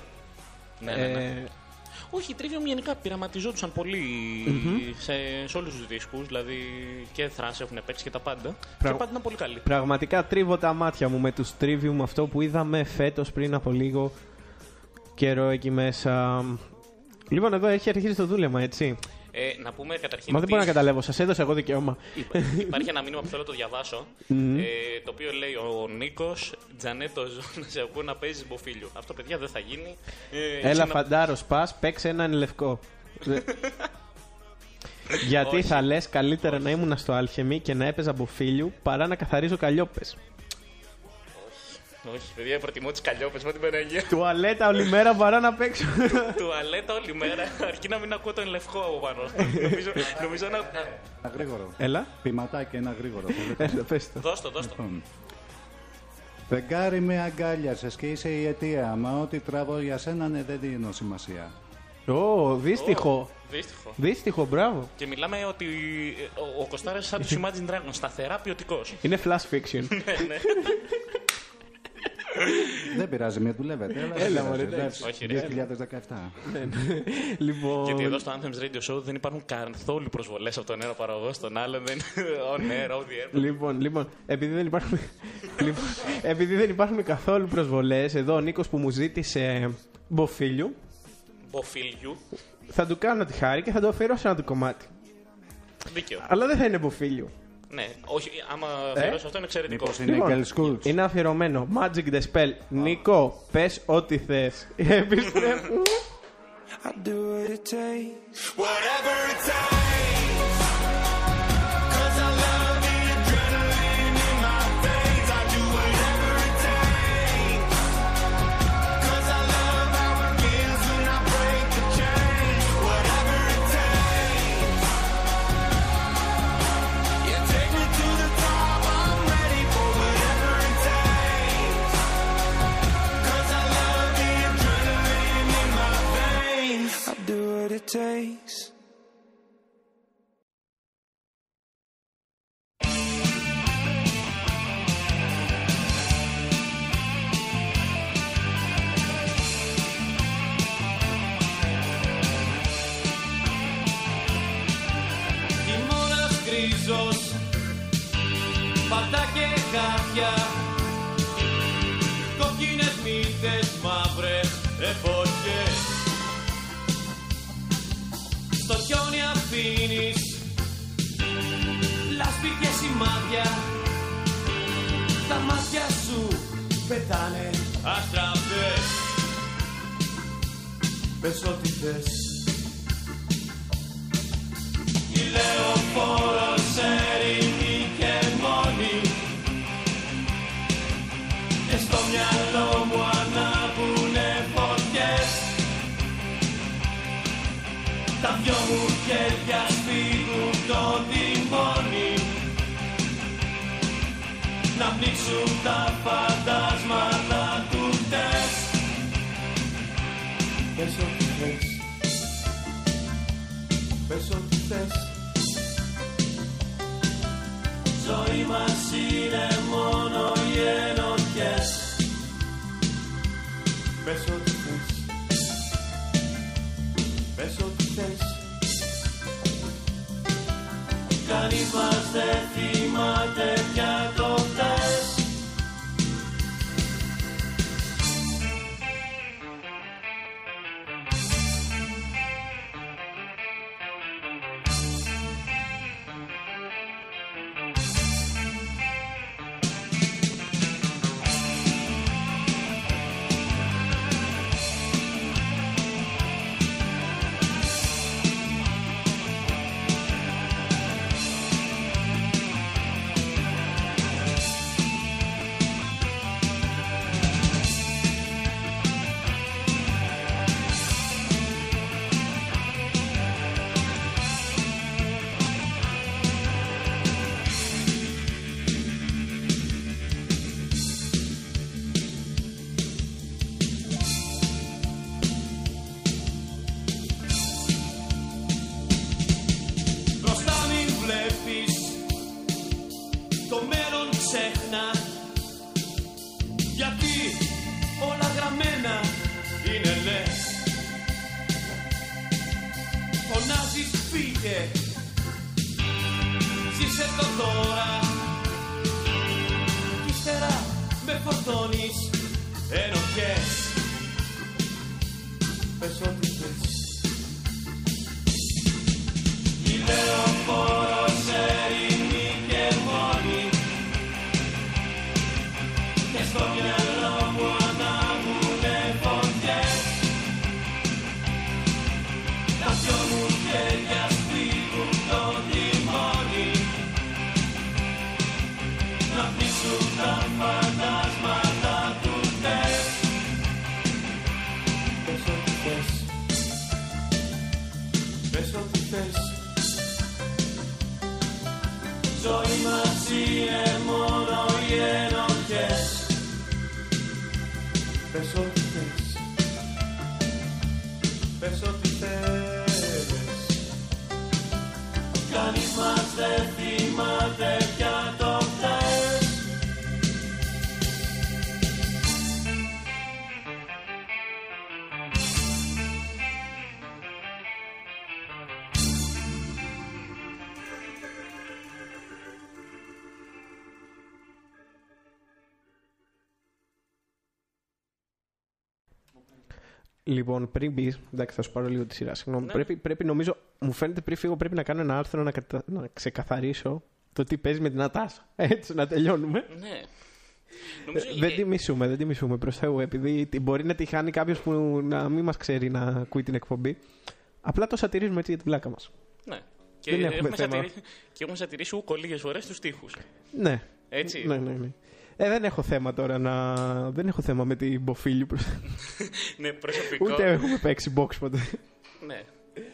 Ναι, ναι, ναι. Ε, Όχι, οι Trivium γενικά πειραματιζόντουσαν πολύ Μμμ. σε, σε όλους τους δίσκους. Δηλαδή και Thrash έχουν παίξει και τα πάντα. Πραγ- Και πάντα ήταν πολύ καλή. Πραγματικά τρίβω τα μάτια μου με τους Trivium αυτό που είδαμε φέτος πριν από λίγο καιρό εκεί μέσα. Λοιπόν, εδώ έχει αρχίσει το δούλεμα, έτσι. Ε, να πούμε καταρχήν. Μα δεν ότι μπορώ να καταλάβω, σας έδωσα εγώ δικαίωμα. Υπάρχει ένα μήνυμα που θέλω να το διαβάσω. Μμμ. ε, το οποίο λέει ο Νίκος Τζανέτο Ζώνα σε ακούω να παίζεις μποφίλιο. Αυτό παιδιά δεν θα γίνει. Ε, Έλα, είσαι φαντάρος, πας, παίξε έναν λευκό. Δε- Γιατί Όχι. θα λες καλύτερα να ήμουν στο Άλχεμι και να έπαιζα μποφίλιου παρά να καθαρίζω καλλιόπες. Όχι, παιδιά, προτιμώ τις καλλιόπες με την Παναγία. Τουαλέτα όλη μέρα παρά να παίξω. Τουαλέτα όλη μέρα, αρκεί να μην ακούω τον λευκό από πάνω. νομίζω, νομίζω να. Ένα γρήγορο. Έλα. Πηματάκι ένα γρήγορο. Έλα, πες το. Δώσ' το, δώσ' το. Λοιπόν. Φεγγάρι με αγκάλιασες και είσαι η αιτία, μα ό,τι τραβώ για σένα ναι, δεν δίνω σημασία. Ω, δύστιχο. Δύστιχο. Δύστιχο, μπράβο. Και μιλάμε ότι ε, ο, ο Κωστάρας σαν τους Imagine Dragons, σταθερά ποιοτικός. Είναι flash fiction. ναι. δεν πειράζει, με δουλεύετε. αλλά Έλα, δεν μωρέ, πειράζει, εντάξει. Όχι, ρε. 2017. Ναι, ναι. λοιπόν. Γιατί εδώ στο Anthems Radio Show δεν υπάρχουν καθόλου προσβολές από τον ένα παραγωγό στον άλλον. Δεν on air, off the air. Λοιπόν, λοιπόν, επειδή δεν υπάρχουν, λοιπόν, επειδή δεν υπάρχουν καθόλου προσβολές, εδώ ο Νίκος που μου ζήτησε μποφίλιου, Μποφίλιου. θα του κάνω τη χάρη και θα το αφιερώσω ένα του κομμάτι. Δίκαιο. Αλλά δεν θα είναι μποφίλιου. Ναι, όχι, άμα Ε; αφιερώσω αυτό είναι εξαιρετικό. Λοιπόν, είναι αφιερωμένο. Magic the Spell. Νίκο, πες ό,τι θες. Επιστρέφουμε. I do what it takes. Whatever it takes. What it takes. Χειμώνας γκρίζος Πατά και χάπια Κόκκινες μύτες μαύρες εποχές σημάδια Τα μάτια σου πετάνε. Αστραπές Πες ό,τι θες τα φαντάσματα του τες. Πες ό,τι θες. Πες ό,τι θες. Ζωή μας είναι μόνο οι ενοχές. Πες ό,τι θες. Πες ό,τι θες. Κανείς μας δεν θυμάται πια το χθες Λοιπόν, πριν μπεις, εντάξει, θα σου πάρω λίγο τη σειρά. Συγγνώμη. Ναι. Πρέπει, πρέπει, νομίζω, μου φαίνεται πριν φύγω, πρέπει να κάνω ένα άρθρο να, κατα... να ξεκαθαρίσω το τι παίζει με την Ατάσα. Έτσι, να τελειώνουμε. Ναι. Νομίζω Ε, δεν ε, τη μισούμε, δεν τη μισούμε προς Θεού. Επειδή τη- μπορεί να τη χάνει κάποιος που να μην μας ξέρει να ακούει την εκπομπή. Απλά το σατυρίζουμε έτσι για την πλάκα μας. Ναι. Και Δεν έχουμε έχουμε, θέμα. σατυρί... και έχουμε σατυρίσει ούκο λίγες φορές τους τοίχους. Ναι. Έτσι. Ναι, ναι, ναι. Ε, δεν έχω θέμα τώρα να. Δεν έχω θέμα με την Μποφίλη. προς- ναι, προσωπικό. Ούτε έχουμε παίξει box ποτέ. Ναι.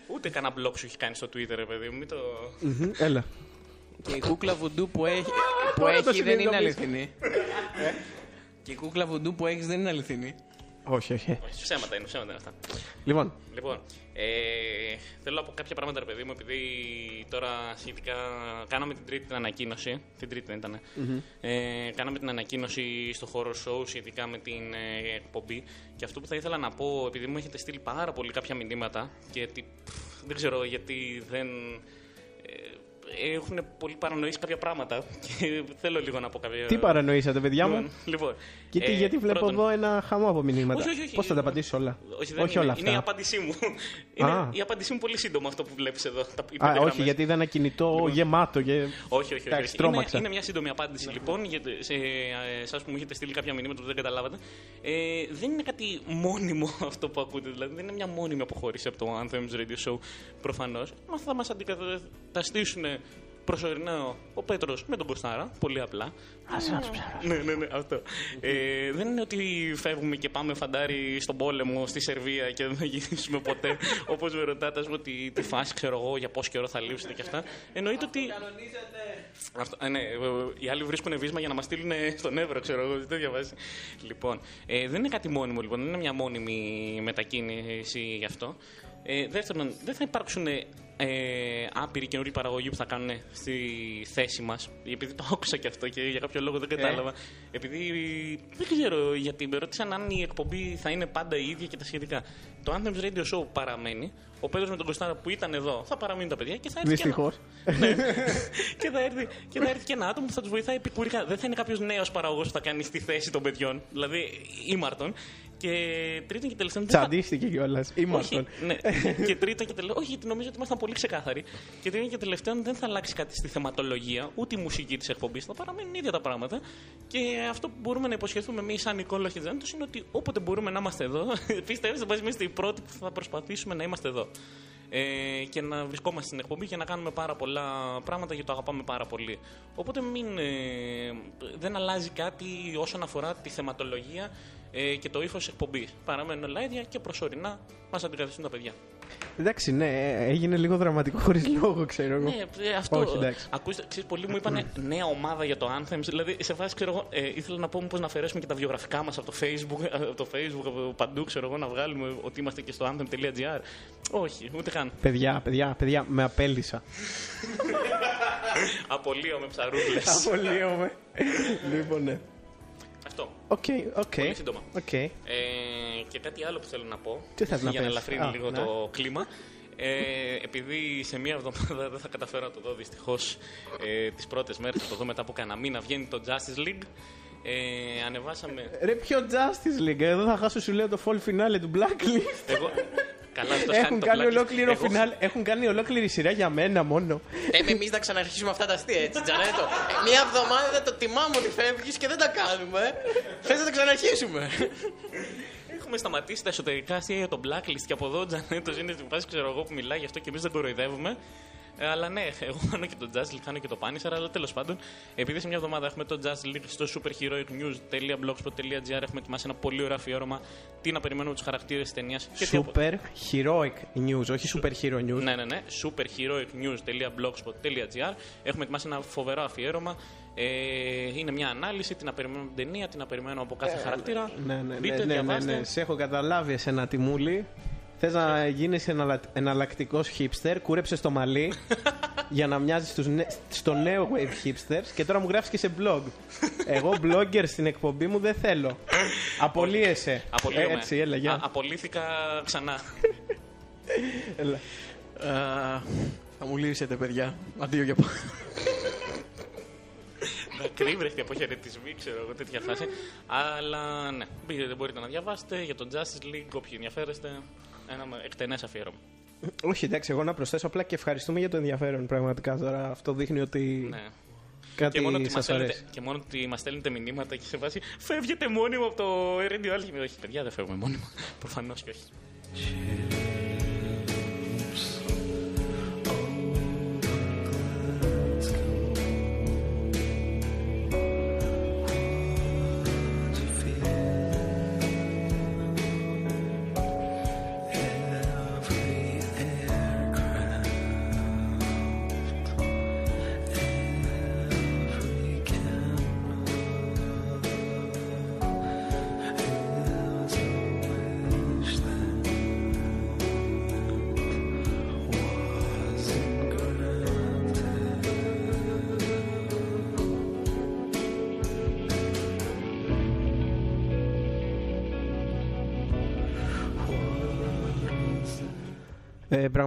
Ούτε κανένα blog σου έχει κάνει στο Twitter, ρε παιδί μου. Μην το... Μμμ, Έλα. Και η κούκλα βουντού που έχει, που Τώρα το έχει δεν είναι συνειδητοποιήσω. αληθινή. Και η κούκλα βουντού που έχεις δεν είναι αληθινή. Όχι, όχι. Όχι, ψέματα είναι, ψέματα είναι αυτά. Λοιπόν, Λοιπόν, ε, θέλω να πω κάποια πράγματα, ρε παιδί μου, επειδή τώρα σχετικά κάναμε την τρίτη την ανακοίνωση. Την τρίτη δεν ήταν. Μμμ. Ε, κάναμε την ανακοίνωση στο χώρο show σχετικά με την ε, εκπομπή. Και αυτό που θα ήθελα να πω, επειδή μου έχετε στείλει πάρα πολύ κάποια μηνύματα και ότι, πφ, δεν ξέρω γιατί δεν. Ε, έχουν πολύ παρανοήσει κάποια πράγματα και θέλω λίγο να πω κάποια. τι παρανοήσατε, παιδιά μου; Λοιπόν, λοιπόν, Και τι, ε, γιατί βλέπω πρώτον- εδώ ένα χαμό από μηνύματα. Όχι, όχι, όχι. Πώς θα τα απαντήσεις όλα; όχι, δεν είναι, όλα είναι η αυτά. απάντησή μου. Είναι Α. η απάντησή μου πολύ σύντομα αυτό που βλέπεις εδώ. Τα, οι Α, πέντε όχι, γραμμές. γιατί είδα ένα κινητό γεμάτο. Και... Όχι, όχι. όχι, Εντάξει, όχι. τρόμαξα. Είναι, είναι μια σύντομη απάντηση λοιπόν για σε εσάς που μου έχετε στείλει κάποια μηνύματα που δεν καταλάβατε. Ε, δεν είναι κάτι μόνιμο αυτό που ακούτε. Δηλαδή δεν είναι μια μόνιμη αποχώρηση από το Anthems Radio Show προφανώς. Μα θα μας αντικαταστήσουν προσωρινά ο Πέτρος με τον Κωστάρα. Πολύ απλά. ναι, ναι, ναι, αυτό. Ε, δεν είναι ότι φεύγουμε και πάμε φαντάρι στον πόλεμο στη Σερβία και δεν θα γυρίσουμε ποτέ. Όπως με ρωτάτε, ας πούμε, τη, τη φάση, ξέρω εγώ, για πόσο καιρό θα λείψετε και αυτά. Εννοείται ότι. Αυτό, ε, ναι, ε, οι άλλοι βρίσκουν βίσμα για να μας στείλουν στον Εύρο, ξέρω εγώ. Δεν διαβάζει. Λοιπόν, ε, δεν είναι κάτι μόνιμο, λοιπόν. Δεν είναι μια μόνιμη μετακίνηση γι' αυτό. Ε, δεύτερον, δεν θα υπάρξουν ε, άπειροι καινούργιοι παραγωγοί που θα κάνουν στη θέση μας. Επειδή το άκουσα και αυτό και για κάποιο λόγο δεν κατάλαβα. Επειδή δεν ξέρω γιατί με ρώτησαν αν η εκπομπή θα είναι πάντα η ίδια και τα σχετικά. Το Anthems Radio Show παραμένει. Ο Πέτρος με τον Κωνστάρα που ήταν εδώ θα παραμείνουν τα παιδιά και θα έρθει και ένα- Δυστυχώς. ναι. και, θα έρθει, και θα έρθει και ένα άτομο που θα τους βοηθάει επικουρικά. Δεν θα είναι κάποιος νέος παραγωγός που θα κάνει στη θέση των παιδιών, δηλαδή ήμαρτον. Και τρίτον και τελευταίο. δεν θα- Τσαντίστηκε κιόλας. Ήμαρτον. όχι, ναι. και τρίτον και τελευταίο. Όχι, γιατί νομίζω ότι ήμασταν πολύ ξεκάθαροι. Και τρίτον και τελευταίο δεν θα αλλάξει κάτι στη θεματολογία, ούτε η μουσική της εκπομπής. Θα παραμένουν ίδια τα πράγματα. Και αυτό που μπορούμε να υποσχεθούμε εμείς, σαν Νικόλα Χιτζάντο, είναι ότι όποτε μπορούμε να είμαστε εδώ, πιστεύετε, θα είμαστε οι πρώτοι που θα προσπαθήσουμε να είμαστε εδώ. Ε, και να βρισκόμαστε στην εκπομπή και να κάνουμε πάρα πολλά πράγματα γιατί το αγαπάμε πάρα πολύ. Οπότε μην, ε, δεν αλλάζει κάτι όσον αφορά τη θεματολογία ε, και το ύφος εκπομπή. Παραμένουν όλα ίδια και προσωρινά μας αντικαθιστούν τα παιδιά. Εντάξει, ναι, έγινε λίγο δραματικό χωρίς λόγο, ξέρω εγώ. Ναι, ε, αυτό. Όχι, εντάξει. Ακούστε, ξέρεις, πολλοί μου είπαν νέα ομάδα για το Anthems. Δηλαδή, σε φάση, ξέρω εγώ, ε, ήθελα να πω πώ να αφαιρέσουμε και τα βιογραφικά μας από το Facebook, ε, από το Facebook, από παντού, ξέρω εγώ, να βγάλουμε ότι είμαστε και στο anthem.gr. Όχι, ούτε καν. Παιδιά, παιδιά, παιδιά, με απέλυσα. Απολύω με ψαρούκλε. Απολύομαι. λοιπόν, ναι. Αυτό. Οκ, οκ. Πολύ σύντομα. Οκ. Ε, και κάτι άλλο που θέλω να πω. Τι θες να για να πεις; ελαφρύνει Α, λίγο ναι. το κλίμα. Ε, επειδή σε μία εβδομάδα δεν θα καταφέρω να το δω δυστυχώς ε, τις πρώτες μέρες, θα το δω μετά από κανένα μήνα, βγαίνει το Justice League. Ε, ανεβάσαμε. Ρε, ποιο Justice League, εδώ θα χάσω σου λέω το fall finale του Blacklist. Εγώ, καλά, αυτός Έχουν κάνει το κάνει, Blacklist. ολόκληρο Εγώ- φινάλε, έχουν κάνει ολόκληρη σειρά για μένα μόνο. Λέμε εμείς να ξαναρχίσουμε αυτά τα αστεία, έτσι, Τζανέτο. Ε, Μια εβδομάδα το τιμάμε ότι φεύγεις και δεν τα κάνουμε. Θες να τα ξαναρχίσουμε. Έχουμε σταματήσει τα εσωτερικά αστεία για το blacklist και από εδώ ο Τζανέτο είναι στην φάση ξέρω εγώ που μιλάει γι' αυτό και εμείς δεν κοροϊδεύουμε. Ε, αλλά ναι, εγώ χάνω και το Jazz League, χάνω και το Punisher, αλλά τέλος πάντων, επειδή σε μια εβδομάδα έχουμε το Jazz League στο superheroicnews.blogspot.gr έχουμε ετοιμάσει ένα πολύ ωραίο αφιέρωμα. Τι να περιμένουμε τους χαρακτήρες της ταινίας. Super heroic news, όχι super hero news. Ναι, ναι, ναι. superheroicnews.blogspot.gr Έχουμε ετοιμάσει ένα φοβερό αφιέρωμα. Ε, είναι μια ανάλυση, τι να περιμένουμε από την ταινία, τι να περιμένουμε από κάθε χαρακτήρα. Ναι, ναι, ναι, Μπείτε, ναι, ναι, διαβάστε. ναι. Σε έχω καταλάβει εσένα τιμούλη. Θες να γίνεις εναλλακτικός hipster, κούρεψε το μαλλί για να μοιάζεις στους νε... στο νέο wave hipsters και τώρα μου γράφεις και σε blog. Εγώ blogger στην εκπομπή μου δεν θέλω. Απολύεσαι. Απολύομαι. Ε, έτσι, έλα, γεια. Α, απολύθηκα ξανά. Έλα. Α, Θα μου λύσετε, παιδιά. Αντίο για πάντα. Να κρύβρεχτε από χαιρετισμοί, ξέρω εγώ, τέτοια φάση. Αλλά ναι, μπείτε, μπορείτε να διαβάσετε για το Justice League, όποιοι ενδιαφέρεστε. Ένα εκτενές αφιέρωμα. Όχι, εντάξει, εγώ να προσθέσω απλά και ευχαριστούμε για το ενδιαφέρον πραγματικά τώρα. Αυτό δείχνει ότι Ναι. κάτι και, μόνο ότι μας σας στέλνετε, αρέσει. και μόνο ότι μας στέλνετε μηνύματα και σε βάση φεύγετε μόνιμα από το Radio Alchemy. Όχι, παιδιά, δεν φεύγουμε μόνιμα. Προφανώς και όχι.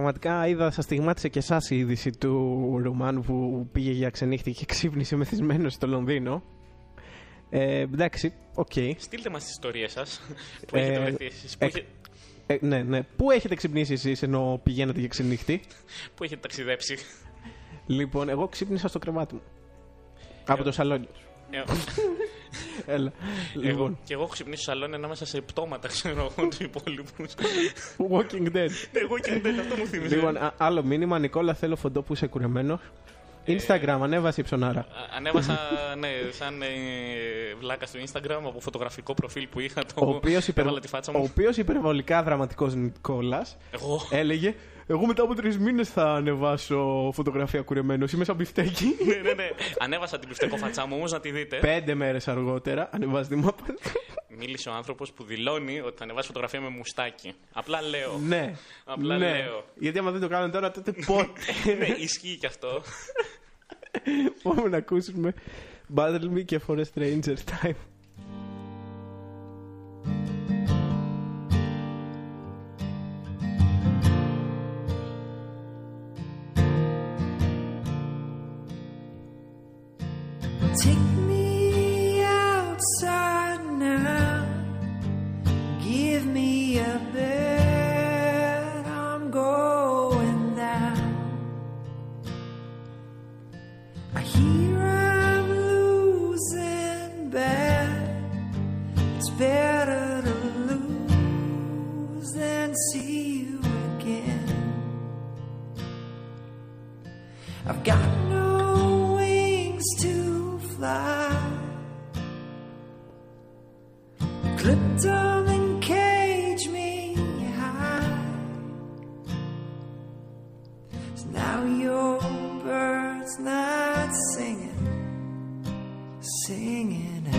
Πραγματικά είδα, σας στιγμάτισε και εσάς η είδηση του Ρουμάνου που πήγε για ξενύχτη και ξύπνησε μεθυσμένος στο Λονδίνο. Ε, εντάξει, οκ. Στείλτε μας τις ιστορίες σας που Ε, έχετε βρεθεί εσείς, που, ε, έχετε, Ε, ναι, ναι. Πού έχετε ξυπνήσει εσείς ενώ πηγαίνατε για ξενύχτη; που έχετε ταξιδέψει; λοιπόν, εγώ ξύπνησα στο κρεβάτι μου. Από το σαλόνι. Ε, Έλα. Εγώ, Λοιπόν, και εγώ έχω ξυπνήσει στο σαλόνι ανάμεσα σε πτώματα, ξέρω εγώ, του υπόλοιπους. Walking Dead. Εγώ και δεν αυτό μου θύμιζε. Λοιπόν, α- άλλο μήνυμα. Νικόλα, θέλω φοντό που είσαι κουρεμένο. Instagram, ανέβασε η ψωνάρα. Α- Ανέβασα, ναι, σαν ε, βλάκα στο Instagram από φωτογραφικό προφίλ που είχα. Το, Ο οποίος, υπερ... έβαλα τη φάτσα ο μου. οποίος υπερβολικά δραματικός Νικόλας Εγώ. έλεγε εγώ μετά από τρεις μήνες θα ανεβάσω φωτογραφία κουρεμένος. Είμαι σαν μπιφτέκι. ναι, ναι, ναι. Ανέβασα την πιφτεκό φατσά μου όμως να τη δείτε. Πέντε μέρες αργότερα ανεβάζει τη μάπα. Μίλησε ο άνθρωπος που δηλώνει ότι θα ανεβάσει φωτογραφία με μουστάκι. Απλά λέω. ναι. Απλά ναι. λέω. Γιατί άμα δεν το κάνουν τώρα, τότε πότε; ναι, ισχύει κι αυτό. Πάμε να ακούσουμε Battle Me και For a Stranger Time. Now your bird's not singing, singing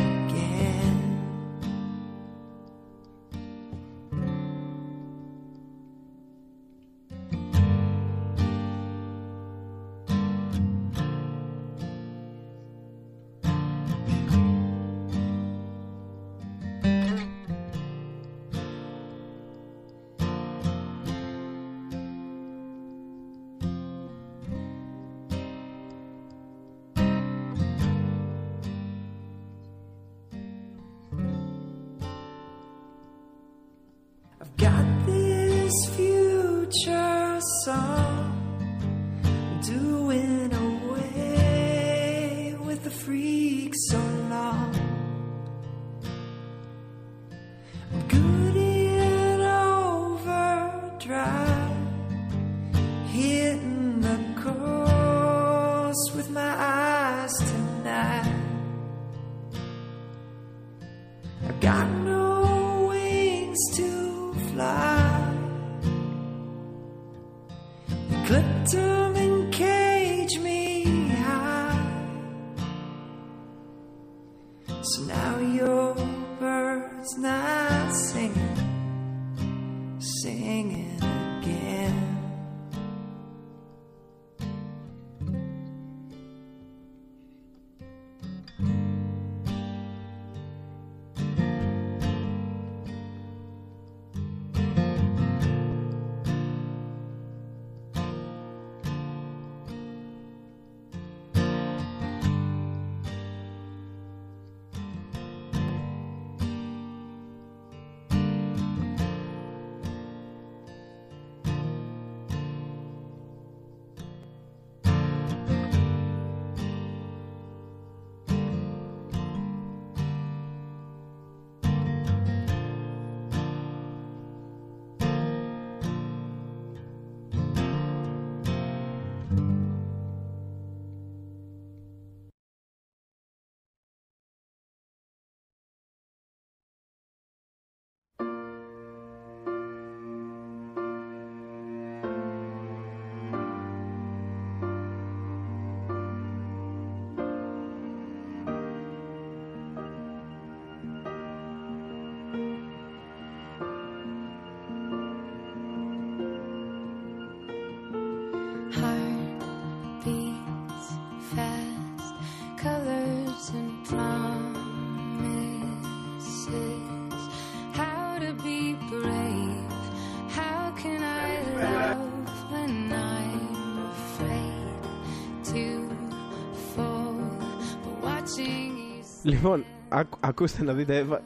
Λοιπόν, ακ- ακούστε να δείτε. Εύα.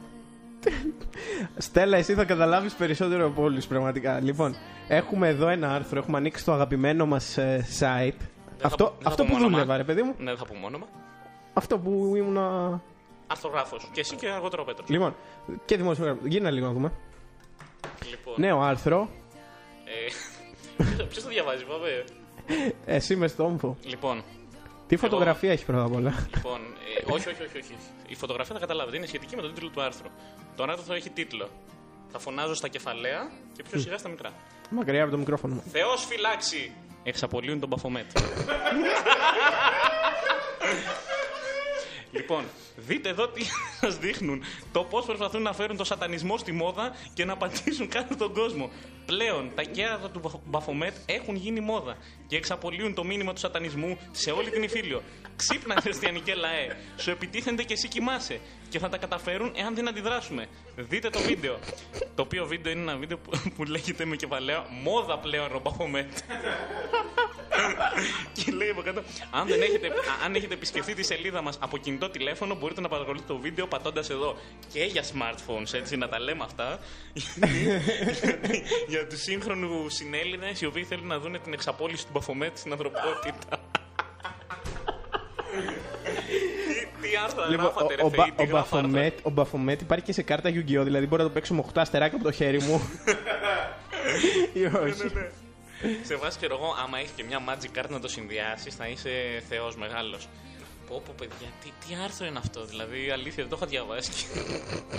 Στέλλα, εσύ θα καταλάβεις περισσότερο από όλους πραγματικά. Λοιπόν, έχουμε εδώ ένα άρθρο. Έχουμε ανοίξει το αγαπημένο μας site. αυτό δεν θα αυτό που πούμε όνομα. δούλευα, ρε παιδί μου. Ναι, δεν θα πούμε όνομα. Αυτό που ήμουνα. Αρθογράφο. Και εσύ και αργότερα ο Πέτρος. Λοιπόν, και δημοσιογράφος. Γίνα λίγο να δούμε. Λοιπόν, Νέο άρθρο. Ε, Ποιος το διαβάζει, πάμε. Εσύ με στόμφο. Λοιπόν, Τι φωτογραφία έχει πρώτα απ' όλα; λοιπόν ε, όχι, όχι, όχι, όχι. Η φωτογραφία θα καταλάβετε είναι σχετική με τον τίτλο του άρθρου. Το άρθρο έχει τίτλο. Θα φωνάζω στα κεφαλαία και πιο σιγά στα μικρά. Μακριά από το μικρόφωνο μου. Θεός φυλάξει! Εξαπολύουν τον Παφομέτ. λοιπόν, δείτε εδώ τι σας δείχνουν. Το πώς προσπαθούν να φέρουν το σατανισμό στη μόδα και να πατήσουν κάτω τον κόσμο. Πλέον τα κέρατα του Μπαφ- Μπαφομέτ έχουν γίνει μόδα και εξαπολύουν το μήνυμα του σατανισμού σε όλη την Ιφίλιο. Ξύπνα, χριστιανικέ λαέ. Σου επιτίθενται και εσύ κοιμάσαι. Και θα τα καταφέρουν εάν δεν αντιδράσουμε. Δείτε το βίντεο. το οποίο βίντεο είναι ένα βίντεο που, που λέγεται με κεφαλαίο Μόδα πλέον ο Μπαφομέτ. Και λέει από κάτω, αν, δεν έχετε, α- αν έχετε επισκεφτεί τη σελίδα μας από κινητό τηλέφωνο, μπορείτε να παρακολουθείτε το βίντεο πατώντας εδώ και για smartphones, έτσι, να τα λέμε αυτά. γιατί, για τους σύγχρονους συνέλληνες οι οποίοι θέλουν να δουν την εξαπόλυση του Μπαφομέτ στην ανθρωπότητα. τι, τι άρθρα Λοιπόν, γράφατε, ρε ο, ο, θεοί, Μπα- τι ο, γράφω άρθρα. Μπαφομέτ, ο Μπαφομέτ υπάρχει και σε κάρτα Yu-Gi-Oh! Δηλαδή μπορώ να το παίξω με 8 αστεράκια από το χέρι μου. Ή όχι. Ναι, ναι, ναι. Σε βάση και εγώ, άμα έχει και μια magic card να το συνδυάσεις, θα είσαι θεός μεγάλος. Πω πω παιδιά, τι, τι άρθρο είναι αυτό, δηλαδή αλήθεια δεν το είχα διαβάσει.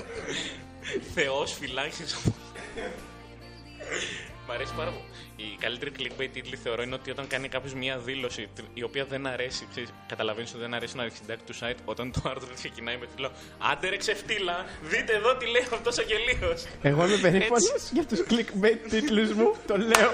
Θεός φυλάξει. Μ' αρέσει πάρα πολύ. Η καλύτερη clickbait τίτλη θεωρώ είναι ότι όταν κάνει κάποιος μια δήλωση τ- η οποία δεν αρέσει, καταλαβαίνεις ότι δεν αρέσει στον αρχισυντάκτη του site, όταν το άρθρο ξεκινάει με τίτλο Άντε ρε ξεφτύλα, δείτε εδώ τι λέει αυτό ο αγγελίο. Εγώ είμαι περήφανο για τους clickbait τίτλους μου. Το λέω.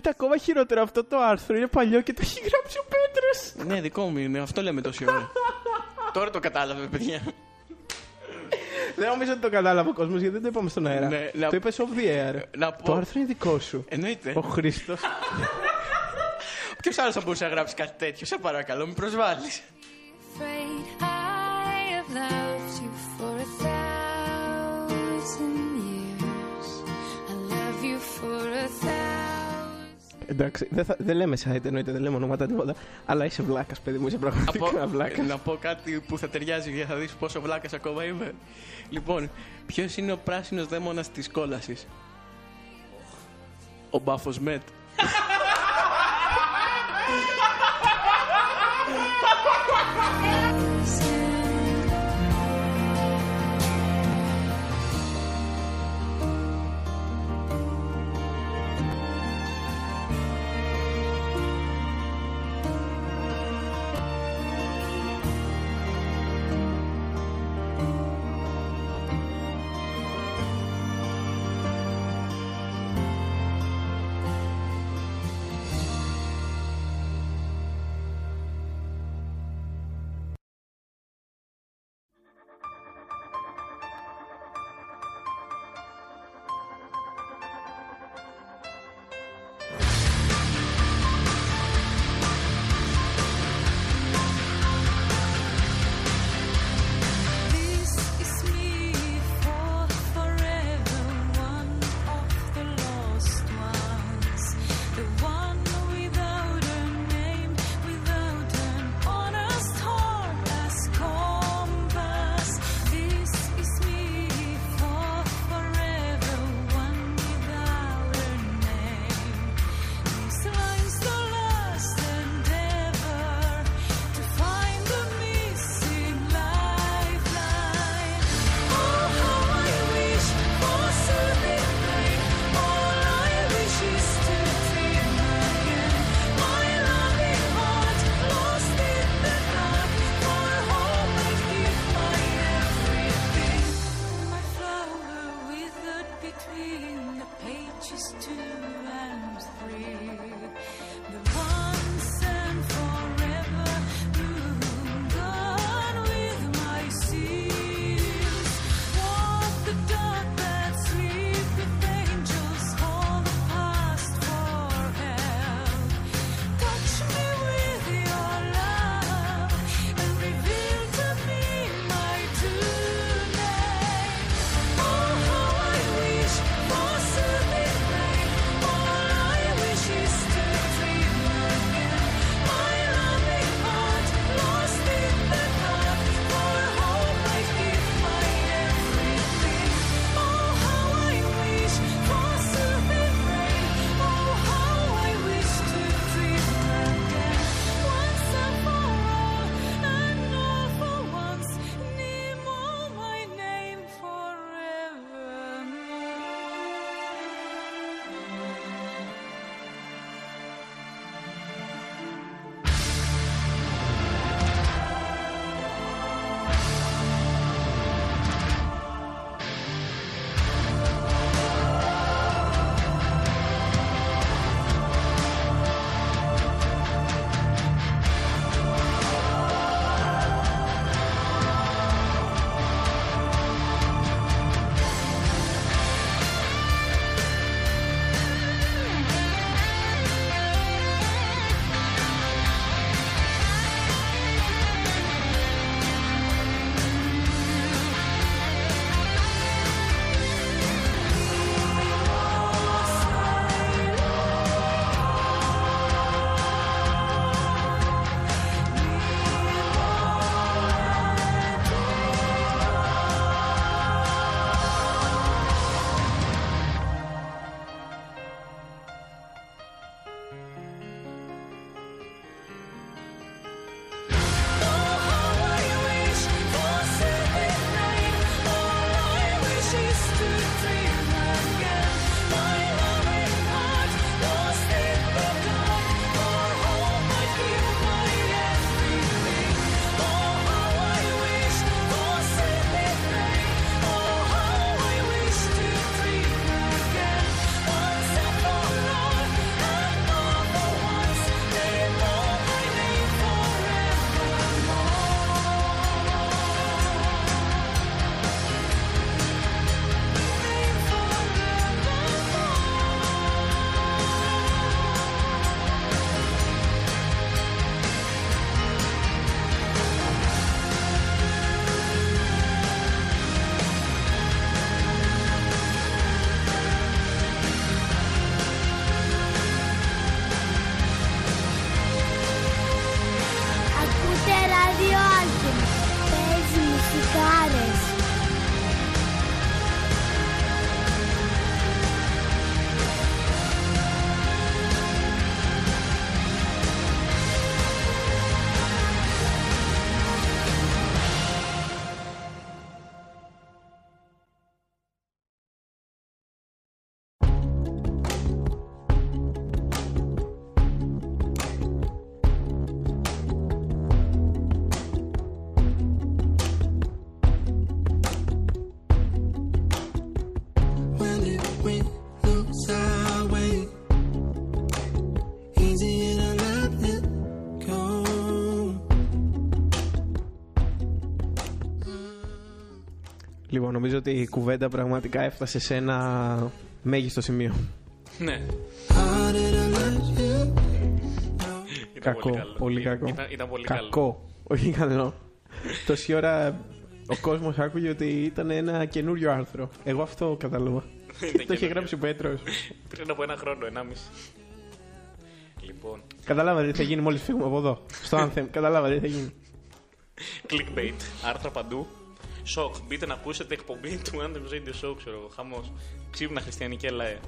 Γι- γίνεται ακόμα χειρότερο αυτό το άρθρο. Είναι παλιό και το έχει γράψει ο Πέτρος. Ναι, δικό μου είναι. Αυτό λέμε τόση ώρα. Τώρα το κατάλαβε, παιδιά. Δεν νομίζω ότι το κατάλαβε ο κόσμος γιατί δεν το είπαμε στον αέρα. Ναι, να- Το είπες off the air. Να πω- Το άρθρο είναι δικό σου. Εννοείται. Ο Χρήστος. Ποιος άλλος θα μπορούσε να γράψει κάτι τέτοιο, σε παρακαλώ, μην προσβάλλεις. Εντάξει, δεν, θα, δεν λέμε site εννοείται, δεν λέμε ονόματα τίποτα. Αλλά είσαι βλάκας, παιδί μου, είσαι πραγματικά βλάκας. να πω κάτι που θα ταιριάζει για θα δεις πόσο βλάκας ακόμα είμαι. Λοιπόν, ποιος είναι ο πράσινος δαίμονας της κόλασης; Ο Μπάφος Μετ. Λοιπόν, νομίζω ότι η κουβέντα πραγματικά έφτασε σε ένα μέγιστο σημείο. Ναι. Ήταν κακό, καλό. πολύ κακό. Ήταν, ήταν πολύ κακό, καλό. όχι καλό. Τόση ώρα ο κόσμος άκουγε ότι ήταν ένα καινούριο άρθρο. Εγώ αυτό κατάλαβα. το είχε καινούριο. γράψει ο Πέτρος. Πριν από ένα χρόνο, ενάμιση. Λοιπόν, Καταλάβατε τι θα γίνει μόλις φύγουμε από εδώ. Στο Anthem. Καταλάβατε τι θα γίνει. clickbait, άρθρα παντού. Σοκ, μπείτε να ακούσετε εκπομπή του Anthem Radio Show, ξέρω εγώ. Χαμός. Ξύπνα χριστιανική ΛΑΕ.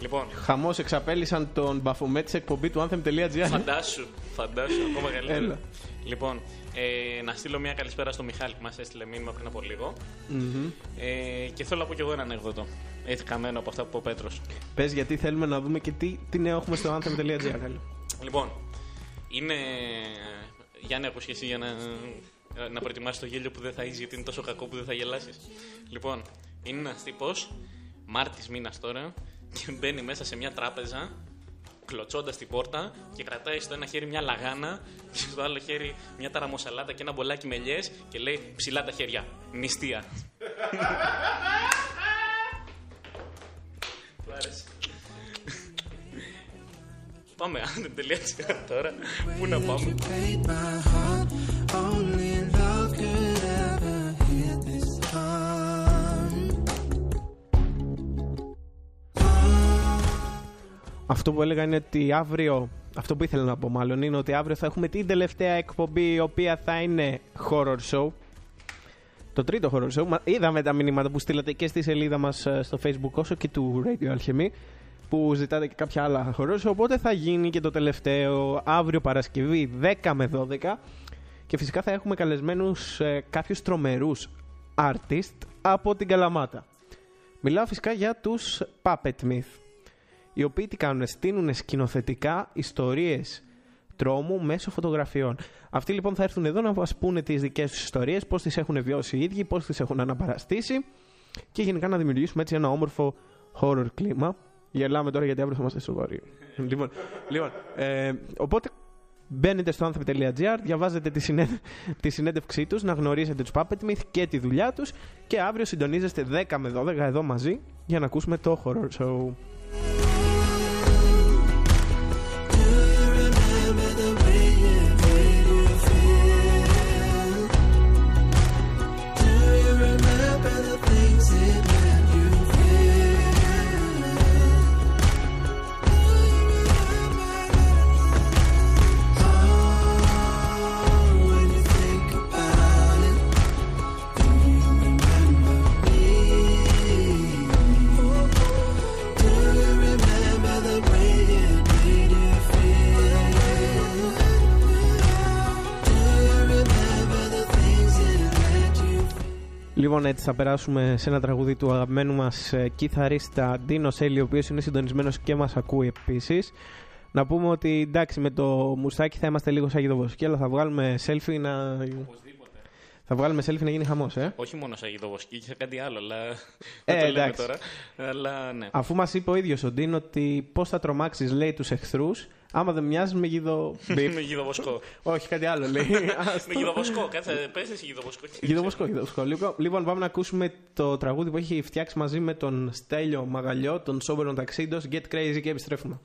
Λοιπόν, Χαμός εξαπέλυσαν τον Μπαφομέ της εκπομπή του Anthem.gr. φαντάσου, φαντάσου, ακόμα καλύτερο. Έλα. Λοιπόν, ε, να στείλω μια καλησπέρα στο Μιχάλη που μας έστειλε μήνυμα πριν από λίγο. Μμμ. Ε, και θέλω να πω κι εγώ ένα ανέκδοτο. Έτσι καμένο από αυτά που είπε ο Πέτρος. Πες γιατί θέλουμε να δούμε και τι, τι νέο έχουμε στο Anthem.gr. Λοιπόν, είναι. Γιάννη, ακούς και εσύ για να, να προετοιμάσεις το γέλιο που δεν θα είσαι, γιατί είναι τόσο κακό που δεν θα γελάσεις. Λοιπόν, είναι ένας τύπος, Μάρτης μήνας τώρα, και μπαίνει μέσα σε μια τράπεζα, κλωτσώντας την πόρτα και κρατάει στο ένα χέρι μια λαγάνα και στο άλλο χέρι μια ταραμοσαλάτα και ένα μπολάκι με ελιές και λέει ψηλά τα χέρια. Νηστεία. Του άρεσε. Πάμε, αν τελειώσει τώρα. Πού να πάμε; Αυτό που έλεγα είναι ότι αύριο, αυτό που ήθελα να πω μάλλον, είναι ότι αύριο θα έχουμε την τελευταία εκπομπή η οποία θα είναι horror show. Το τρίτο horror show. Μα- Είδαμε τα μηνύματα που στείλατε και στη σελίδα μας ε, στο facebook όσο και του Radio Alchemy που ζητάτε και κάποια άλλα horror show. Οπότε θα γίνει και το τελευταίο αύριο Παρασκευή 10 με 12 και φυσικά θα έχουμε καλεσμένους ε, κάποιους τρομερούς artist από την Καλαμάτα. Μιλάω φυσικά για τους Puppet Myth οι οποίοι τι κάνουν, στείλουν σκηνοθετικά ιστορίες τρόμου μέσω φωτογραφιών. Αυτοί λοιπόν θα έρθουν εδώ να μας πούνε τις δικές τους ιστορίες, πώς τις έχουν βιώσει οι ίδιοι, πώς τις έχουν αναπαραστήσει και γενικά να δημιουργήσουμε έτσι ένα όμορφο horror κλίμα. Γελάμε τώρα γιατί αύριο θα είμαστε σοβαροί. λοιπόν, λοιπόν ε, οπότε μπαίνετε στο anthem.gr, διαβάζετε τη, συνέ... τη συνέντευξή τους, να γνωρίσετε τους Puppet Myth και τη δουλειά τους και αύριο συντονίζεστε 10 με 12 εδώ μαζί για να ακούσουμε το horror show. Λοιπόν, έτσι θα περάσουμε σε ένα τραγούδι του αγαπημένου μας κιθαρίστα Ντίνο Σέλη, ο οποίος είναι συντονισμένος και μας ακούει επίσης. Να πούμε ότι εντάξει, με το μουστάκι θα είμαστε λίγο σαν γιδοβοσκή, αλλά θα βγάλουμε selfie να. Θα βγάλουμε selfie να γίνει χαμός, ε. Όχι μόνο σαν γιδοβοσκή, και κάτι άλλο, αλλά. Ε, δεν το λέμε εντάξει. τώρα. Αλλά ναι. Αφού μας είπε ο ίδιος ο Ντίν ότι πώς θα τρομάξεις, λέει, τους εχθρούς, άμα δεν μοιάζει με γιδο. με γιδοβοσκό. Όχι, κάτι άλλο λέει. με γιδοβοσκό, κάτσε, πες εσύ γιδοβοσκό. Γιδοβοσκό, γιδοβοσκό. Λοιπόν, λοιπόν, πάμε να ακούσουμε το τραγούδι που έχει φτιάξει μαζί με τον Στέλιο Μαγαλιό, τον Soberon Taxidos, Get Crazy και επιστρέφουμε.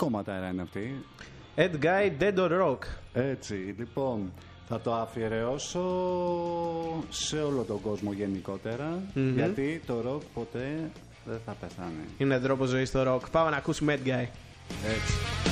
κομματάρα είναι αυτή. Ed Dead or Rock. Έτσι, λοιπόν, θα το αφιερώσω σε όλο τον κόσμο γενικότερα, γιατί το rock ποτέ δεν θα πεθάνει. Είναι τρόπος ζωής το rock. Πάμε να ακούσουμε Ed Guy. Έτσι.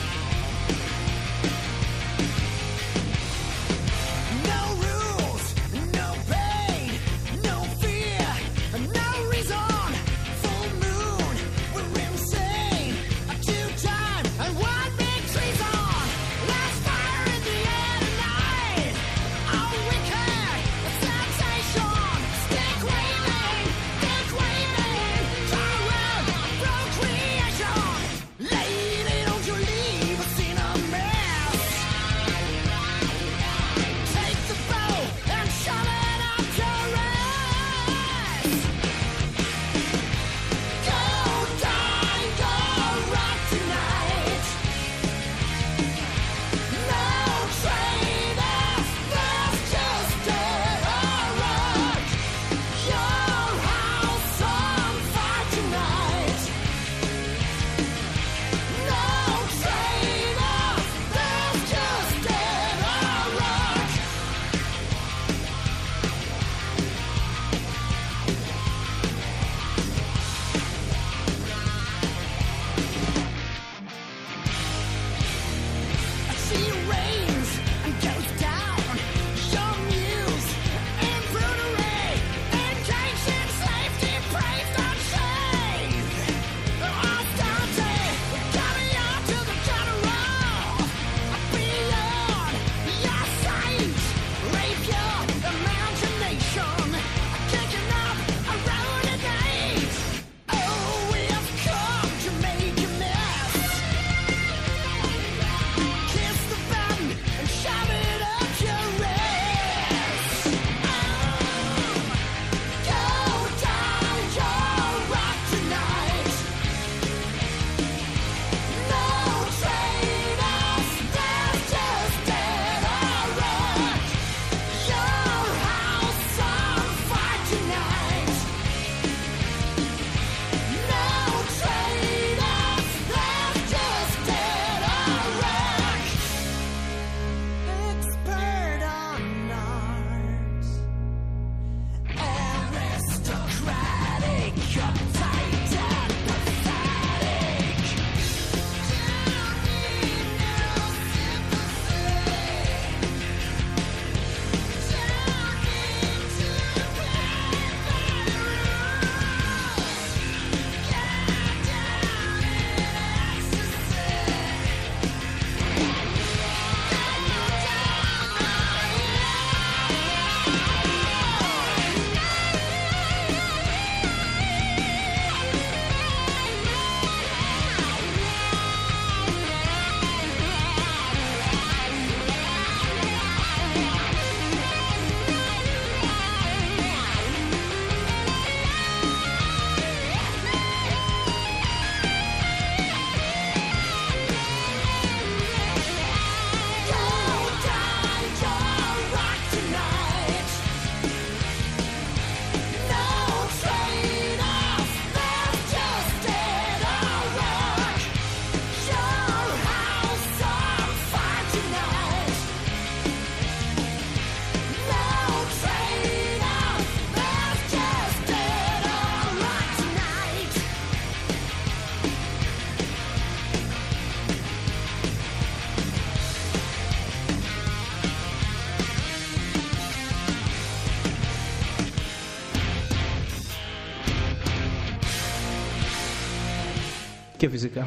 Και φυσικά.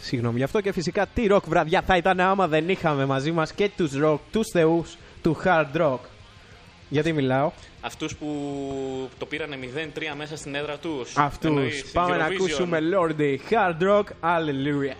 Συγγνώμη γι' αυτό και φυσικά τι rock βραδιά θα ήταν άμα δεν είχαμε μαζί μας και τους rock, τους θεούς του hard rock. Γιατί μιλάω; Αυτούς που το πήρανε 0-3 μέσα στην έδρα τους. Αυτούς. Πάμε να ακούσουμε Lordy hard rock, hallelujah.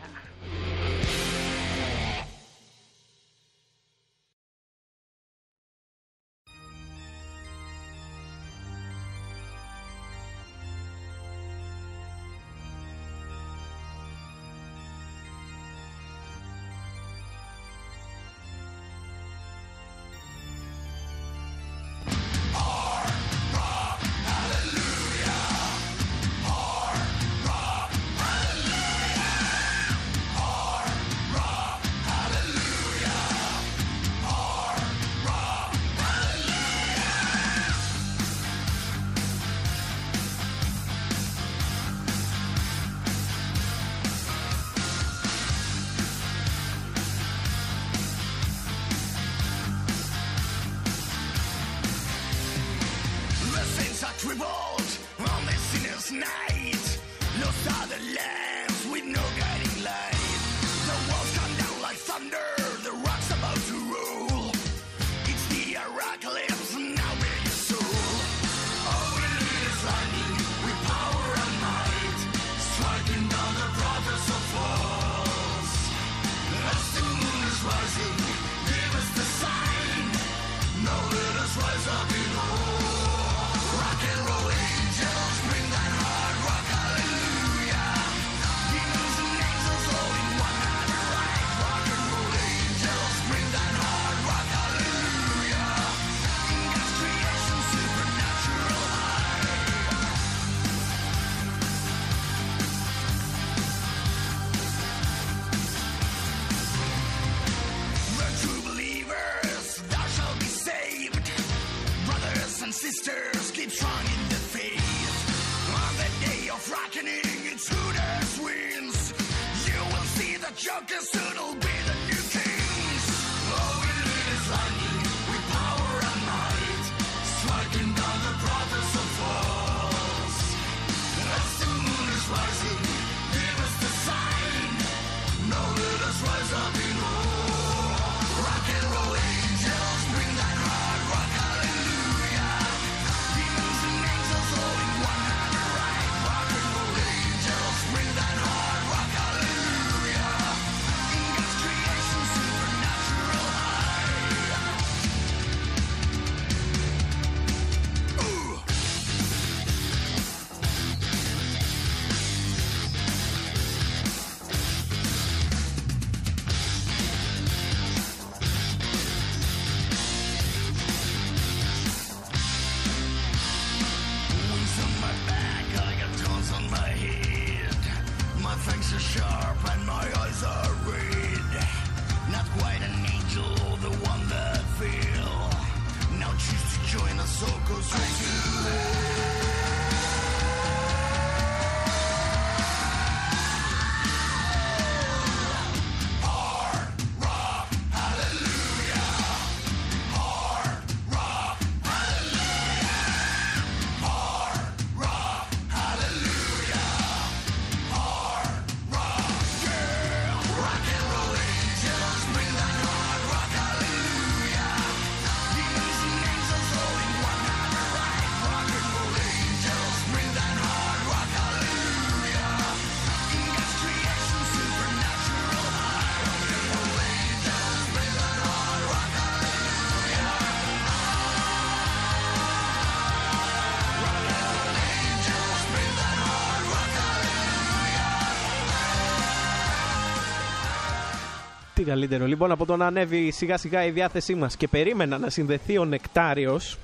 Τι καλύτερο. Λοιπόν, από το να ανέβει σιγά σιγά η διάθεσή μας και περίμενα να συνδεθεί ο Νεκτάριος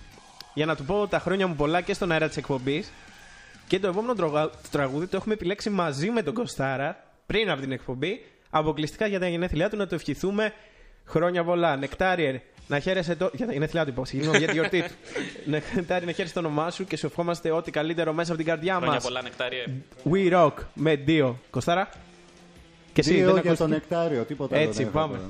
για να του πω τα χρόνια μου πολλά και στον αέρα της εκπομπής. Και το επόμενο τρογα- τραγούδι το έχουμε επιλέξει μαζί με τον Κωστάρα πριν από την εκπομπή. Αποκλειστικά για τα γενέθλιά του να του ευχηθούμε χρόνια πολλά. Νεκτάριερ, να χαίρεσαι το. Για τα γενέθλιά του, είπα, συγγνώμη, για τη γιορτή του. Νεκτάριερ, να χαίρεσαι το όνομά σου και σου ευχόμαστε ό,τι καλύτερο μέσα από την καρδιά μας. Χρόνια πολλά, νεκτάρια. We rock με δύο. Κωστάρα. Και εσύ, Δύο δεν για ακούστηκε; το νεκτάριο, τίποτα άλλο Έτσι, δεν πάμε. έχω.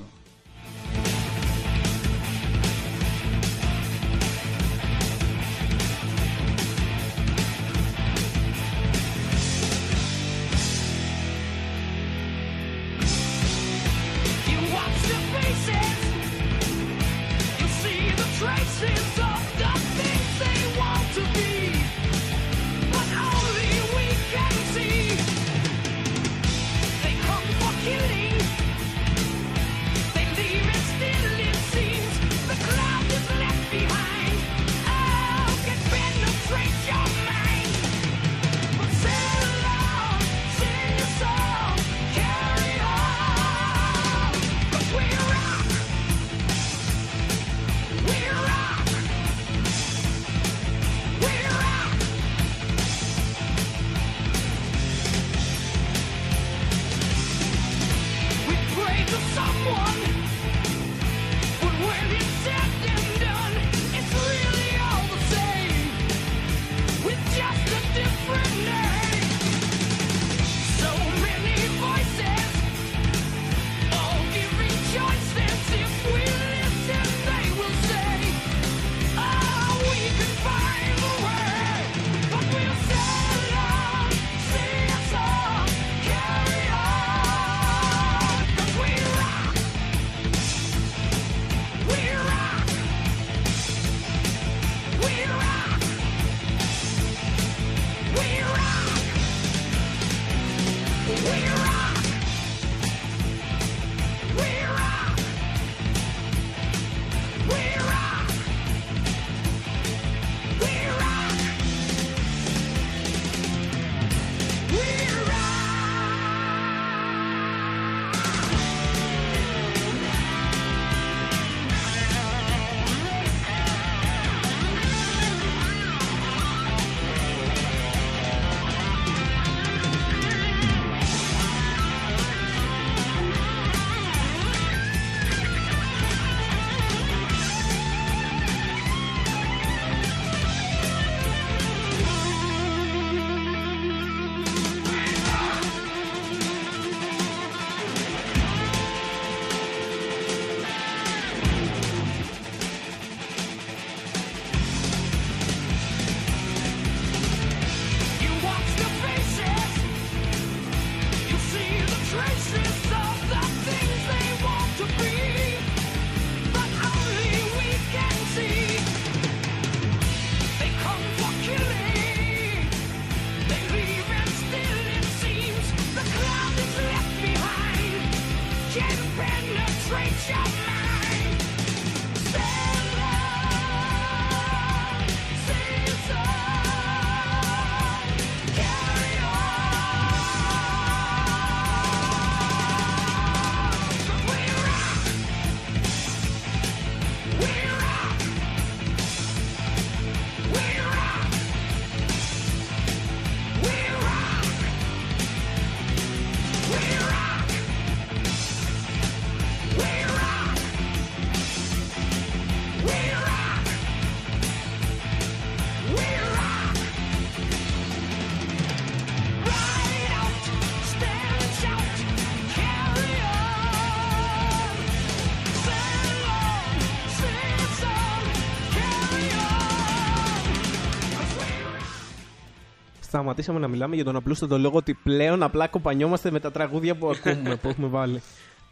σταματήσαμε να μιλάμε για τον απλούστατο λόγο ότι πλέον απλά κοπανιόμαστε με τα τραγούδια που ακούμε, που έχουμε βάλει.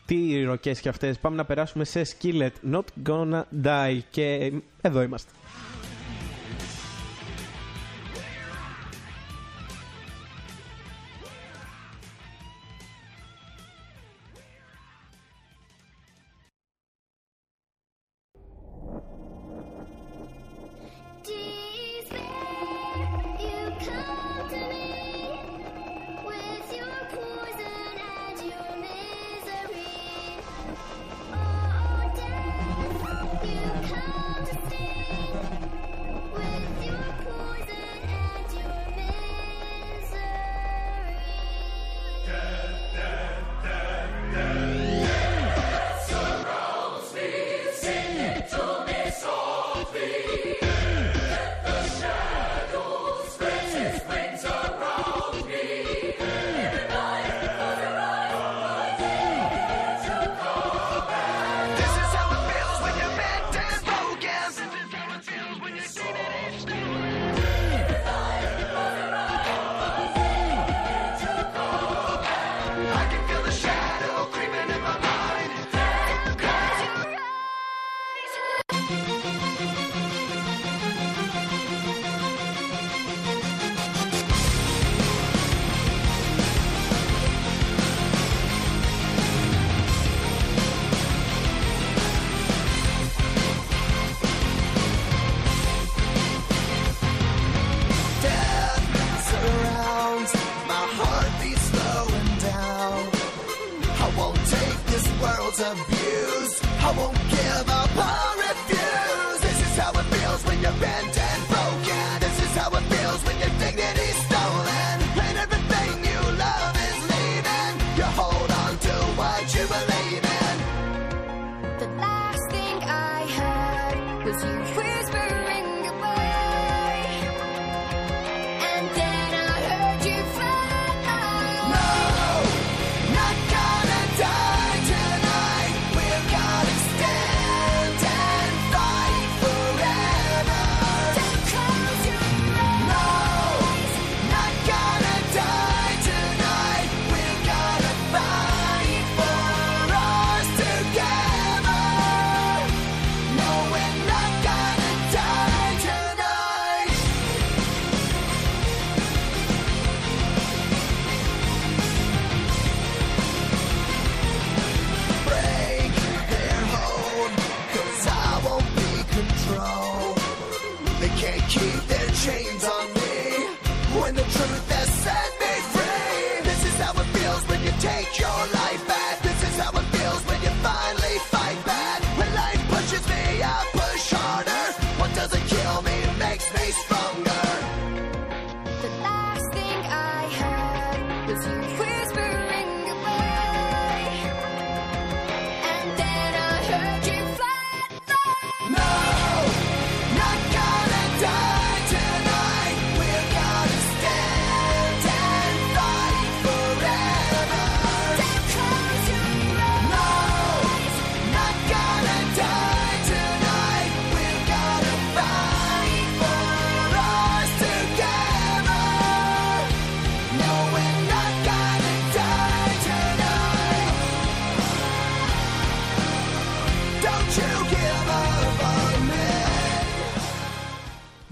Τι ροκές και αυτές. Πάμε να περάσουμε σε Skillet, Not Gonna Die και ε, εδώ είμαστε.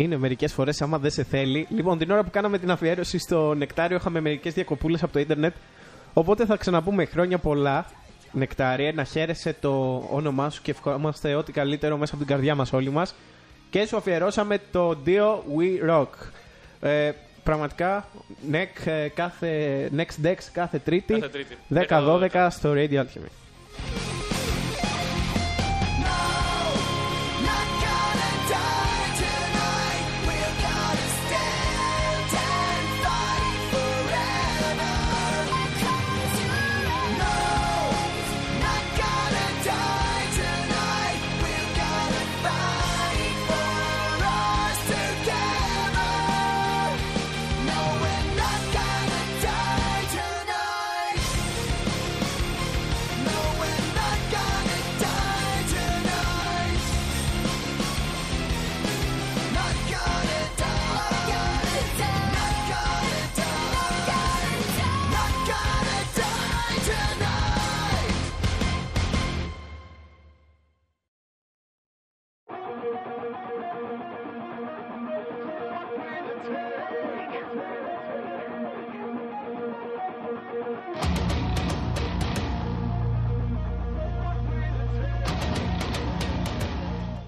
είναι μερικές φορές, άμα δεν σε θέλει. Λοιπόν, την ώρα που κάναμε την αφιέρωση στο νεκτάριο, είχαμε μερικές διακοπούλες από το ίντερνετ. Οπότε θα ξαναπούμε χρόνια πολλά. Νεκτάρια, να χαίρεσαι το όνομά σου και ευχόμαστε ό,τι καλύτερο μέσα από την καρδιά μας όλοι μας. Και σου αφιερώσαμε το Dio We Rock. Ε, πραγματικά, next ε, next Dex κάθε Τρίτη, 10-12 στο Radio Alchemy.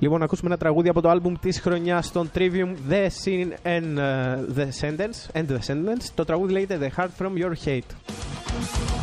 Λοιπόν, ακούσουμε ένα τραγούδι από το άλμπουμ της χρονιάς των Trivium The Sin and, uh, the Sentence, and the Sentence. Το τραγούδι λέγεται The Heart From Your Hate.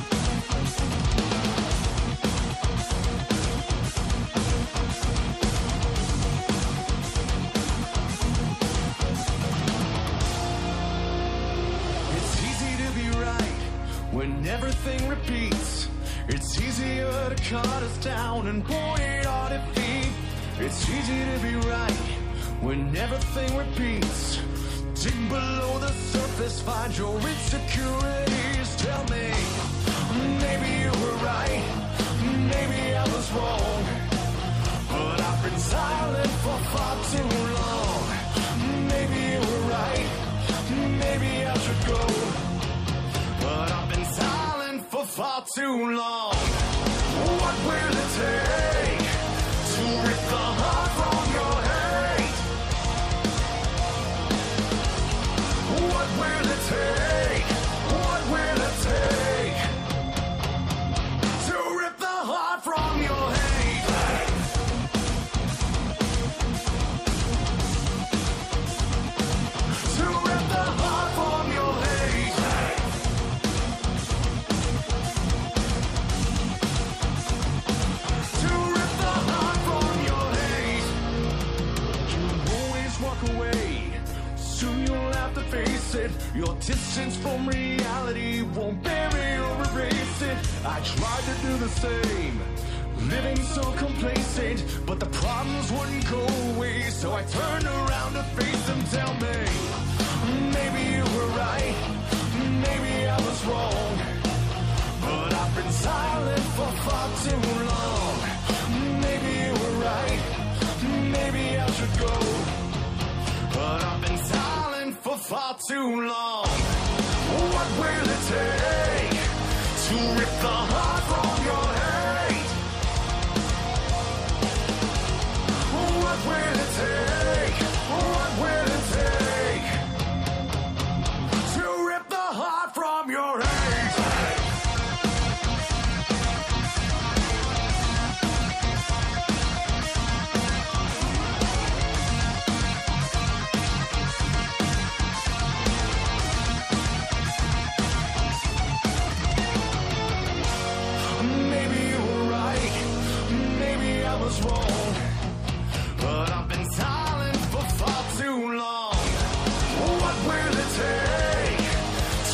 Will it take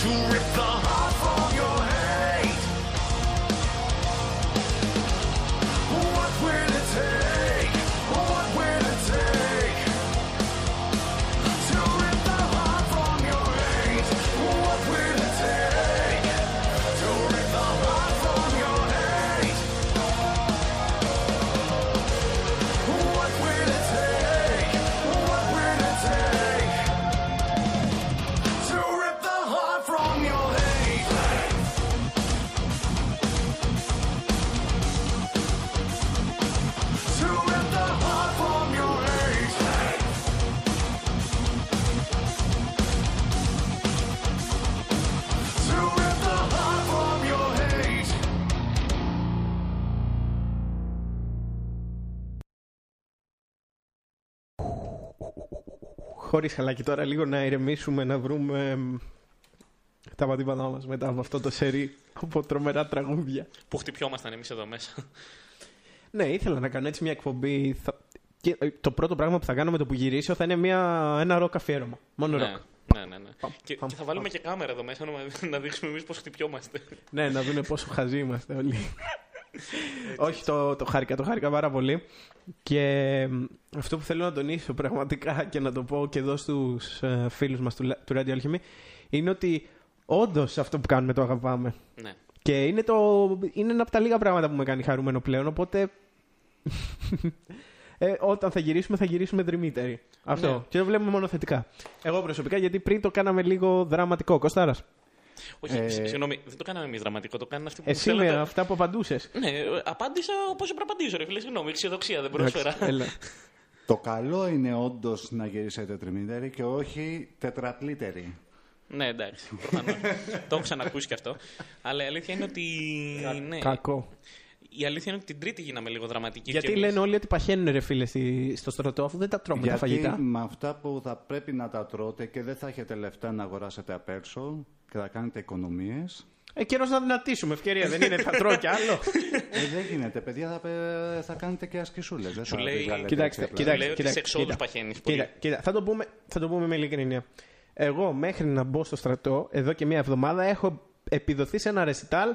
to rip the Χωρίς χαλάκι τώρα, λίγο να ηρεμήσουμε, να βρούμε εμ, τα πατήματά μας μετά από αυτό το σερί από τρομερά τραγούδια. Που χτυπιόμασταν εμείς εδώ μέσα. Ναι, ήθελα να κάνω έτσι μια εκπομπή. Θα... Και ε, το πρώτο πράγμα που θα κάνω με το που γυρίσω θα είναι μια... ένα ροκ αφιέρωμα. Μόνο ναι, ροκ. ναι, ναι. ναι. και, και θα βάλουμε και κάμερα εδώ μέσα να, να δείξουμε εμείς πώς χτυπιόμαστε. ναι, να δουν πόσο χαζοί είμαστε όλοι. Όχι, το, το χάρηκα, το χάρηκα πάρα πολύ. Και εμ, αυτό που θέλω να τονίσω πραγματικά και να το πω και εδώ στους ε, φίλους μας του, Λα- του Radio Alchemy είναι ότι όντως αυτό που κάνουμε το αγαπάμε. Ναι. Και είναι, το, είναι ένα από τα λίγα πράγματα που με κάνει χαρούμενο πλέον, οπότε ε, όταν θα γυρίσουμε θα γυρίσουμε δρυμύτεροι. Αυτό. Ναι. Και το βλέπουμε μόνο θετικά. Εγώ προσωπικά γιατί πριν το κάναμε λίγο δραματικό. Κωστάρας. Όχι, Ε, σ- συγγνώμη, δεν το κάναμε εμείς δραματικό, το κάνανε αυτοί που Εσύ θέλατε. με αυτά που απαντούσες. Ναι, ε, απάντησα όπως έπρεπε να απαντήσω, ρε φίλε. Συγγνώμη, αισιοδοξία δεν πρόσφερα. Το καλό είναι όντως να γυρίσετε τριμήντεροι και όχι τετραπλήτεροι. ναι, εντάξει, προφανώς. το έχω ξανακούσει και αυτό. Αλλά η αλήθεια είναι ότι. ναι, Κακό. Η αλήθεια είναι ότι την Τρίτη γίναμε λίγο δραματική. Γιατί και εμείς. λένε όλοι ότι παχαίνουν ρε φίλε στη- στο στρατό αφού δεν τα τρώμε τα Γιατί φαγητά. με αυτά που θα πρέπει να τα τρώτε και δεν θα έχετε λεφτά να αγοράσετε απ' έξω και θα κάνετε οικονομίες. Ε, καιρός να δυνατήσουμε. Ευκαιρία δεν είναι, θα τρώω κι άλλο. Ε, δεν γίνεται, παιδιά, θα, πε- θα κάνετε και ασκησούλες. Δεν Σου θα λέει- τις βγάλετε Κοιτάξτε, έξω απλά. κοιτάξτε, λέει ότι κοιτάξτε, σε εξόδους κοίτα. παχαίνεις πολύ. Κοίτα, κοίτα, θα το πούμε, θα το πούμε με ειλικρινία. Εγώ μέχρι να μπω στο στρατό, εδώ και μία εβδομάδα, έχω επιδοθεί σε ένα ρεσιτάλ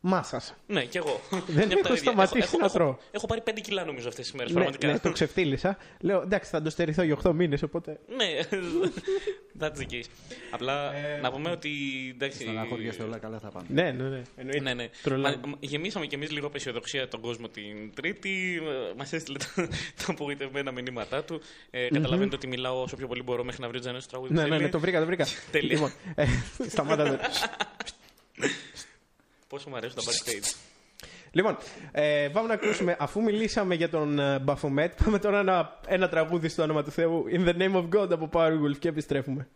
μάσα. Ναι, κι εγώ. Δεν Μια από έχω τα ίδια. σταματήσει έχω, να έχω, τρώω. Έχω, έχω πάρει 5 κιλά νομίζω αυτές τις μέρες. Ναι, πραγματικά. ναι, το ξεφτύλισα. Λέω εντάξει, θα το στερηθώ για 8 μήνες, οπότε. Ναι, that's the case. Απλά να πούμε ότι. Εντάξει, Στεναχωριέστε όλα καλά θα πάνε. Ναι, ναι, ναι. εννοείται. ναι, ναι. Τρολάμε. Μα- μα- γεμίσαμε κι εμείς λίγο από αισιοδοξία τον κόσμο την Τρίτη. Μας έστειλε τα, τα απογοητευμένα μηνύματά του. Ε, καταλαβαίνετε ότι μιλάω όσο πιο πολύ μπορώ μέχρι να βρει το τραγούδι. Ναι, που ναι, ναι, θέλει. το βρήκα, το βρήκα. Τέλεια. Λοιπόν, ε, σταμάτα. το- Πόσο μου αρέσουν τα backstage. Λοιπόν, ε, πάμε να ακούσουμε, αφού μιλήσαμε για τον ε, Baphomet, πάμε τώρα ένα, ένα τραγούδι στο όνομα του Θεού, In the Name of God από Powerwolf και επιστρέφουμε.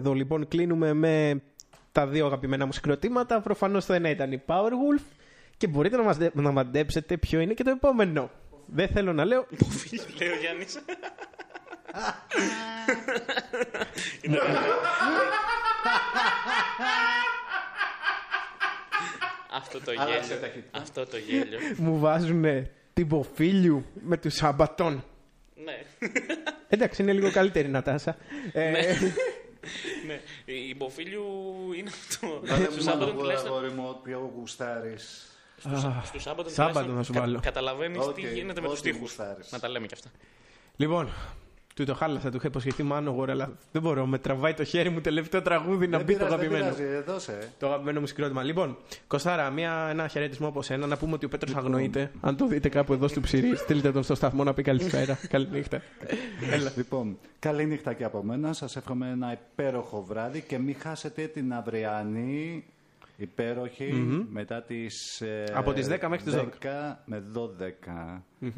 Εδώ λοιπόν κλείνουμε με τα δύο αγαπημένα μου συγκροτήματα. Προφανώς το ένα ήταν η Powerwolf. Και μπορείτε να, μας, δε- να μαντέψετε ποιο είναι και το επόμενο. Δεν θέλω να λέω. Λέει ο Γιάννης. Αυτό το Άλλαξε γέλιο. ταχύτητα. Αυτό το γέλιο. Μου βάζουν την Ποφίλιου με τους Σάμπατον. Ναι. Εντάξει, είναι λίγο καλύτερη η Νατάσα. Ε, Ναι. Ναι. Η Μποφίλιου είναι αυτό. Βάλε Στους μου Sabaton μόνο τουλάχιστον- αγόρι μου, ποιο γουστάρεις. στους- Α, στους Sabaton Sabaton τουλάχιστον να σου κα- βάλω. Καταλαβαίνεις Οκ, τι γίνεται με τους ό,τι τοίχους. γουστάρεις. Να τα λέμε κι αυτά. Λοιπόν, του το χάλασα, του είχα υποσχεθεί Manowar, αλλά δεν μπορώ. Με τραβάει το χέρι μου τελευταίο τραγούδι να Δεν μπει το πειράζει, δεν αγαπημένο. πειράζει, δώσε. Το αγαπημένο μου συγκρότημα. Λοιπόν, Κωστάρα, μια, ένα χαιρετισμό από σένα. Να πούμε ότι ο Πέτρος αγνοείται. Αν το δείτε κάπου εδώ στο Ψυρρή, στείλτε τον στο σταθμό να πει καλησπέρα. Καληνύχτα. Έλα. Λοιπόν, καλή νύχτα και από μένα. Σας εύχομαι ένα υπέροχο βράδυ και μην χάσετε την αυριανή υπέροχη Μμμ. μετά τις... ε, Από τις 10 μέχρι τις 12. 10 με 12.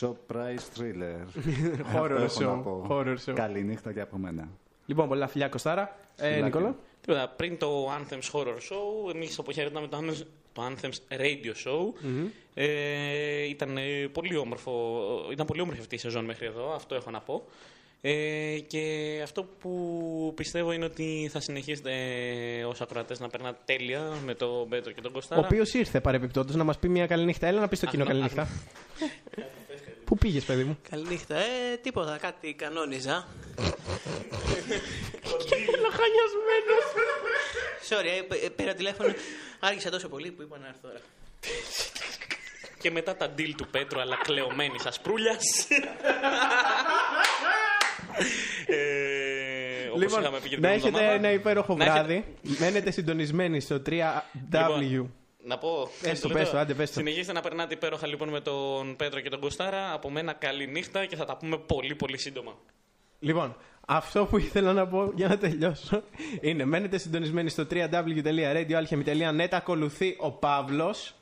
Surprise thriller. Horror Αυτό έχω show, να πω. horror show. Καλή νύχτα και από μένα. Λοιπόν, πολλά φιλιά Κωστάρα. Ε, Φιλάκια. Νικόλα. Τίποτα, πριν το Anthems Horror Show, εμείς αποχαιρετάμε το Anthems, το Anthems Radio Show. Μμμ. Ε, ήταν ε, πολύ όμορφο, ήταν πολύ όμορφη αυτή η σεζόν μέχρι εδώ, αυτό έχω να πω. Ε, και αυτό που πιστεύω είναι ότι θα συνεχίσετε ε, ως ακροατές να περνάτε τέλεια με τον Μπέτο και τον Ο Κωστάρα. οποίος ήρθε παρεμπιπτόντως να μας πει μια καλή νύχτα. Έλα να πεις στο κοινό Αχ, καλή αχ, νύχτα. Πού πήγες, παιδί μου. Καληνύχτα. Ε, τίποτα, κάτι κανόνιζα. Λαχανιασμένος. Sorry, ε, π- ε, πήρα τηλέφωνο. Άργησα τόσο πολύ που είπα να έρθω τώρα. Και μετά τα deal του Πέτρου, αλλά κλεωμένης σα προύλια. ε, όπως Λοιπόν, είχαμε πει και την να προηγούμενη έχετε εβδομάδα. ένα υπέροχο Να έχετε- βράδυ. Μένετε συντονισμένοι στο 3W. Λοιπόν, να πω. Πες το, ένα πες λεπτό. το, άντε, πες το. Συνεχίστε να περνάτε υπέροχα λοιπόν με τον Πέτρο και τον Κωστάρα. Από μένα καλή νύχτα και θα τα πούμε πολύ πολύ σύντομα. Λοιπόν, αυτό που ήθελα να πω για να τελειώσω είναι μένετε συντονισμένοι στο www.radioalchemy.net. Ακολουθεί ο Παύλος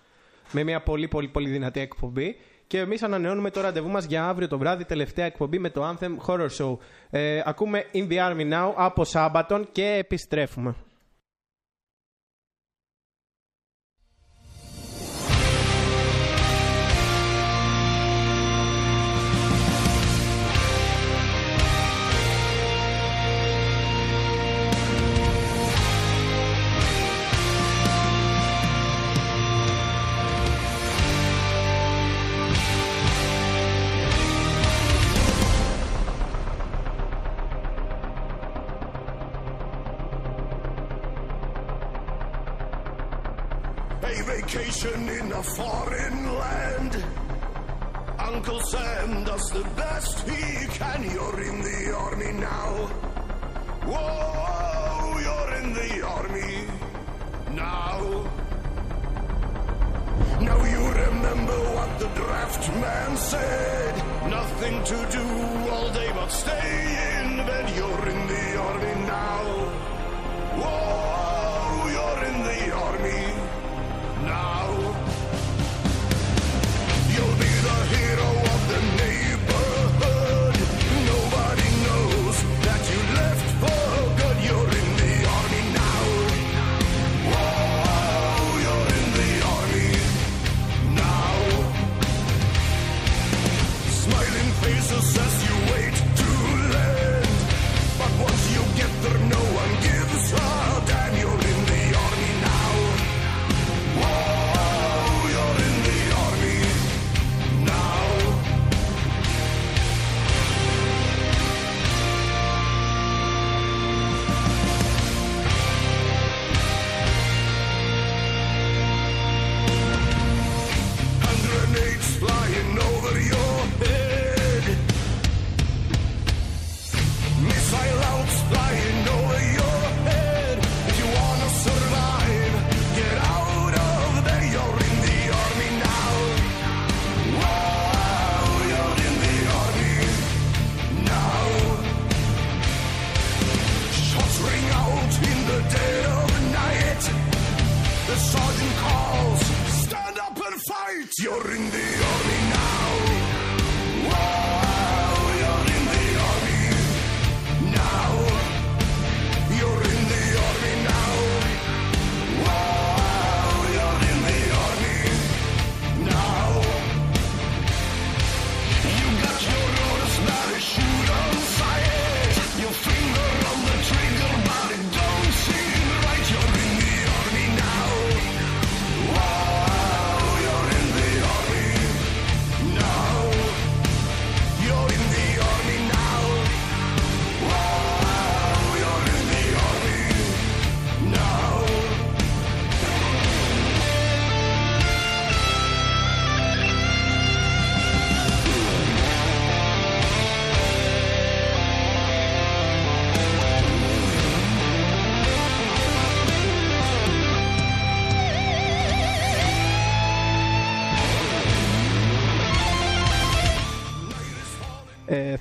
με μια πολύ πολύ πολύ δυνατή εκπομπή. Και εμείς ανανεώνουμε το ραντεβού μας για αύριο το βράδυ, τελευταία εκπομπή με το Anthem Horror Show. Ε, ακούμε In the Army Now από Σάμπατον και επιστρέφουμε.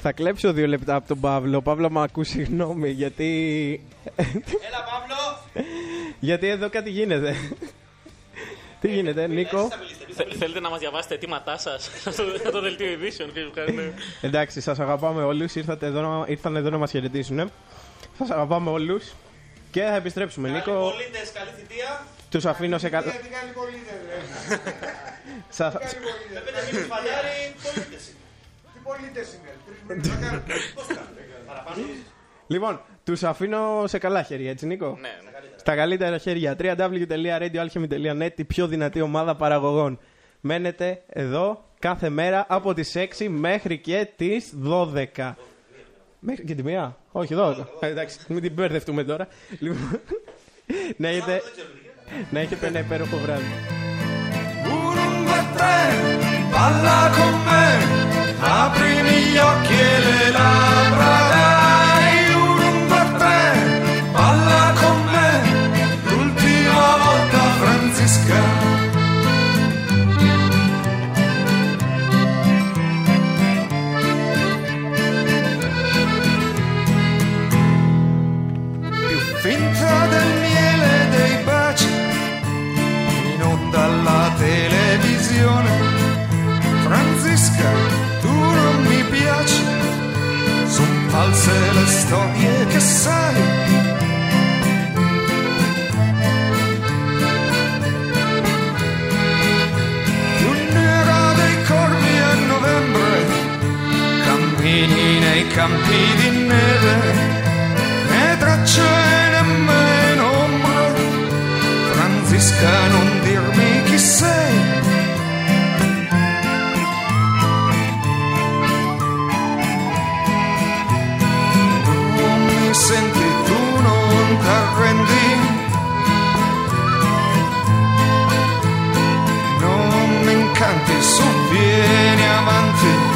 Θα κλέψω δύο λεπτά από τον Παύλο. Παύλο, μου ακούς συγγνώμη, γιατί. Έλα, Παύλο! γιατί εδώ κάτι γίνεται. Τι γίνεται, Νίκο; Θε- Θέλετε να μας διαβάσετε αιτήματά σας στο το δελτίο ειδήσεων. και ευχαριστώ. Εντάξει, σας αγαπάμε όλους. Ήρθατε εδώ να, ήρθαν εδώ να μας χαιρετήσουν. Σας αγαπάμε όλους. Και θα επιστρέψουμε, Νίκο. Πολίτες, καλή θητεία. Τους αφήνω σε καλά. Τι κάνει πολίτες, ρε. Σα- Τι κάνει πολίτες. Έπαιρνε μήνυμα φαλιάρι, πολίτες είναι. Τι πολίτες είναι. Τρεις μήνες να κάνουν. Πώς κάνετε, παραπάνω. Λοιπόν, τους αφήνω σε καλά χέρια, έτσι, Νίκο; Ναι, Στα καλύτερα χέρια. www.radioalchemy.net η πιο δυνατή ομάδα παραγωγών. Μένετε εδώ κάθε μέρα από τις 6 μέχρι και τις 12. Μέχρι και τη μία; Όχι, 12. Ε, εντάξει, μην την μπερδευτούμε τώρα. Λοιπόν, να έχετε, να έχετε ένα υπέροχο βράδυ. Balla con me, aprimi gli occhi e le labbra, false le storie che sai. Più nera dei corvi a novembre, cammini nei campi di neve, né tracce nemmeno ombra. Francisca, non dirmi chi sei. canti su, vieni avanti.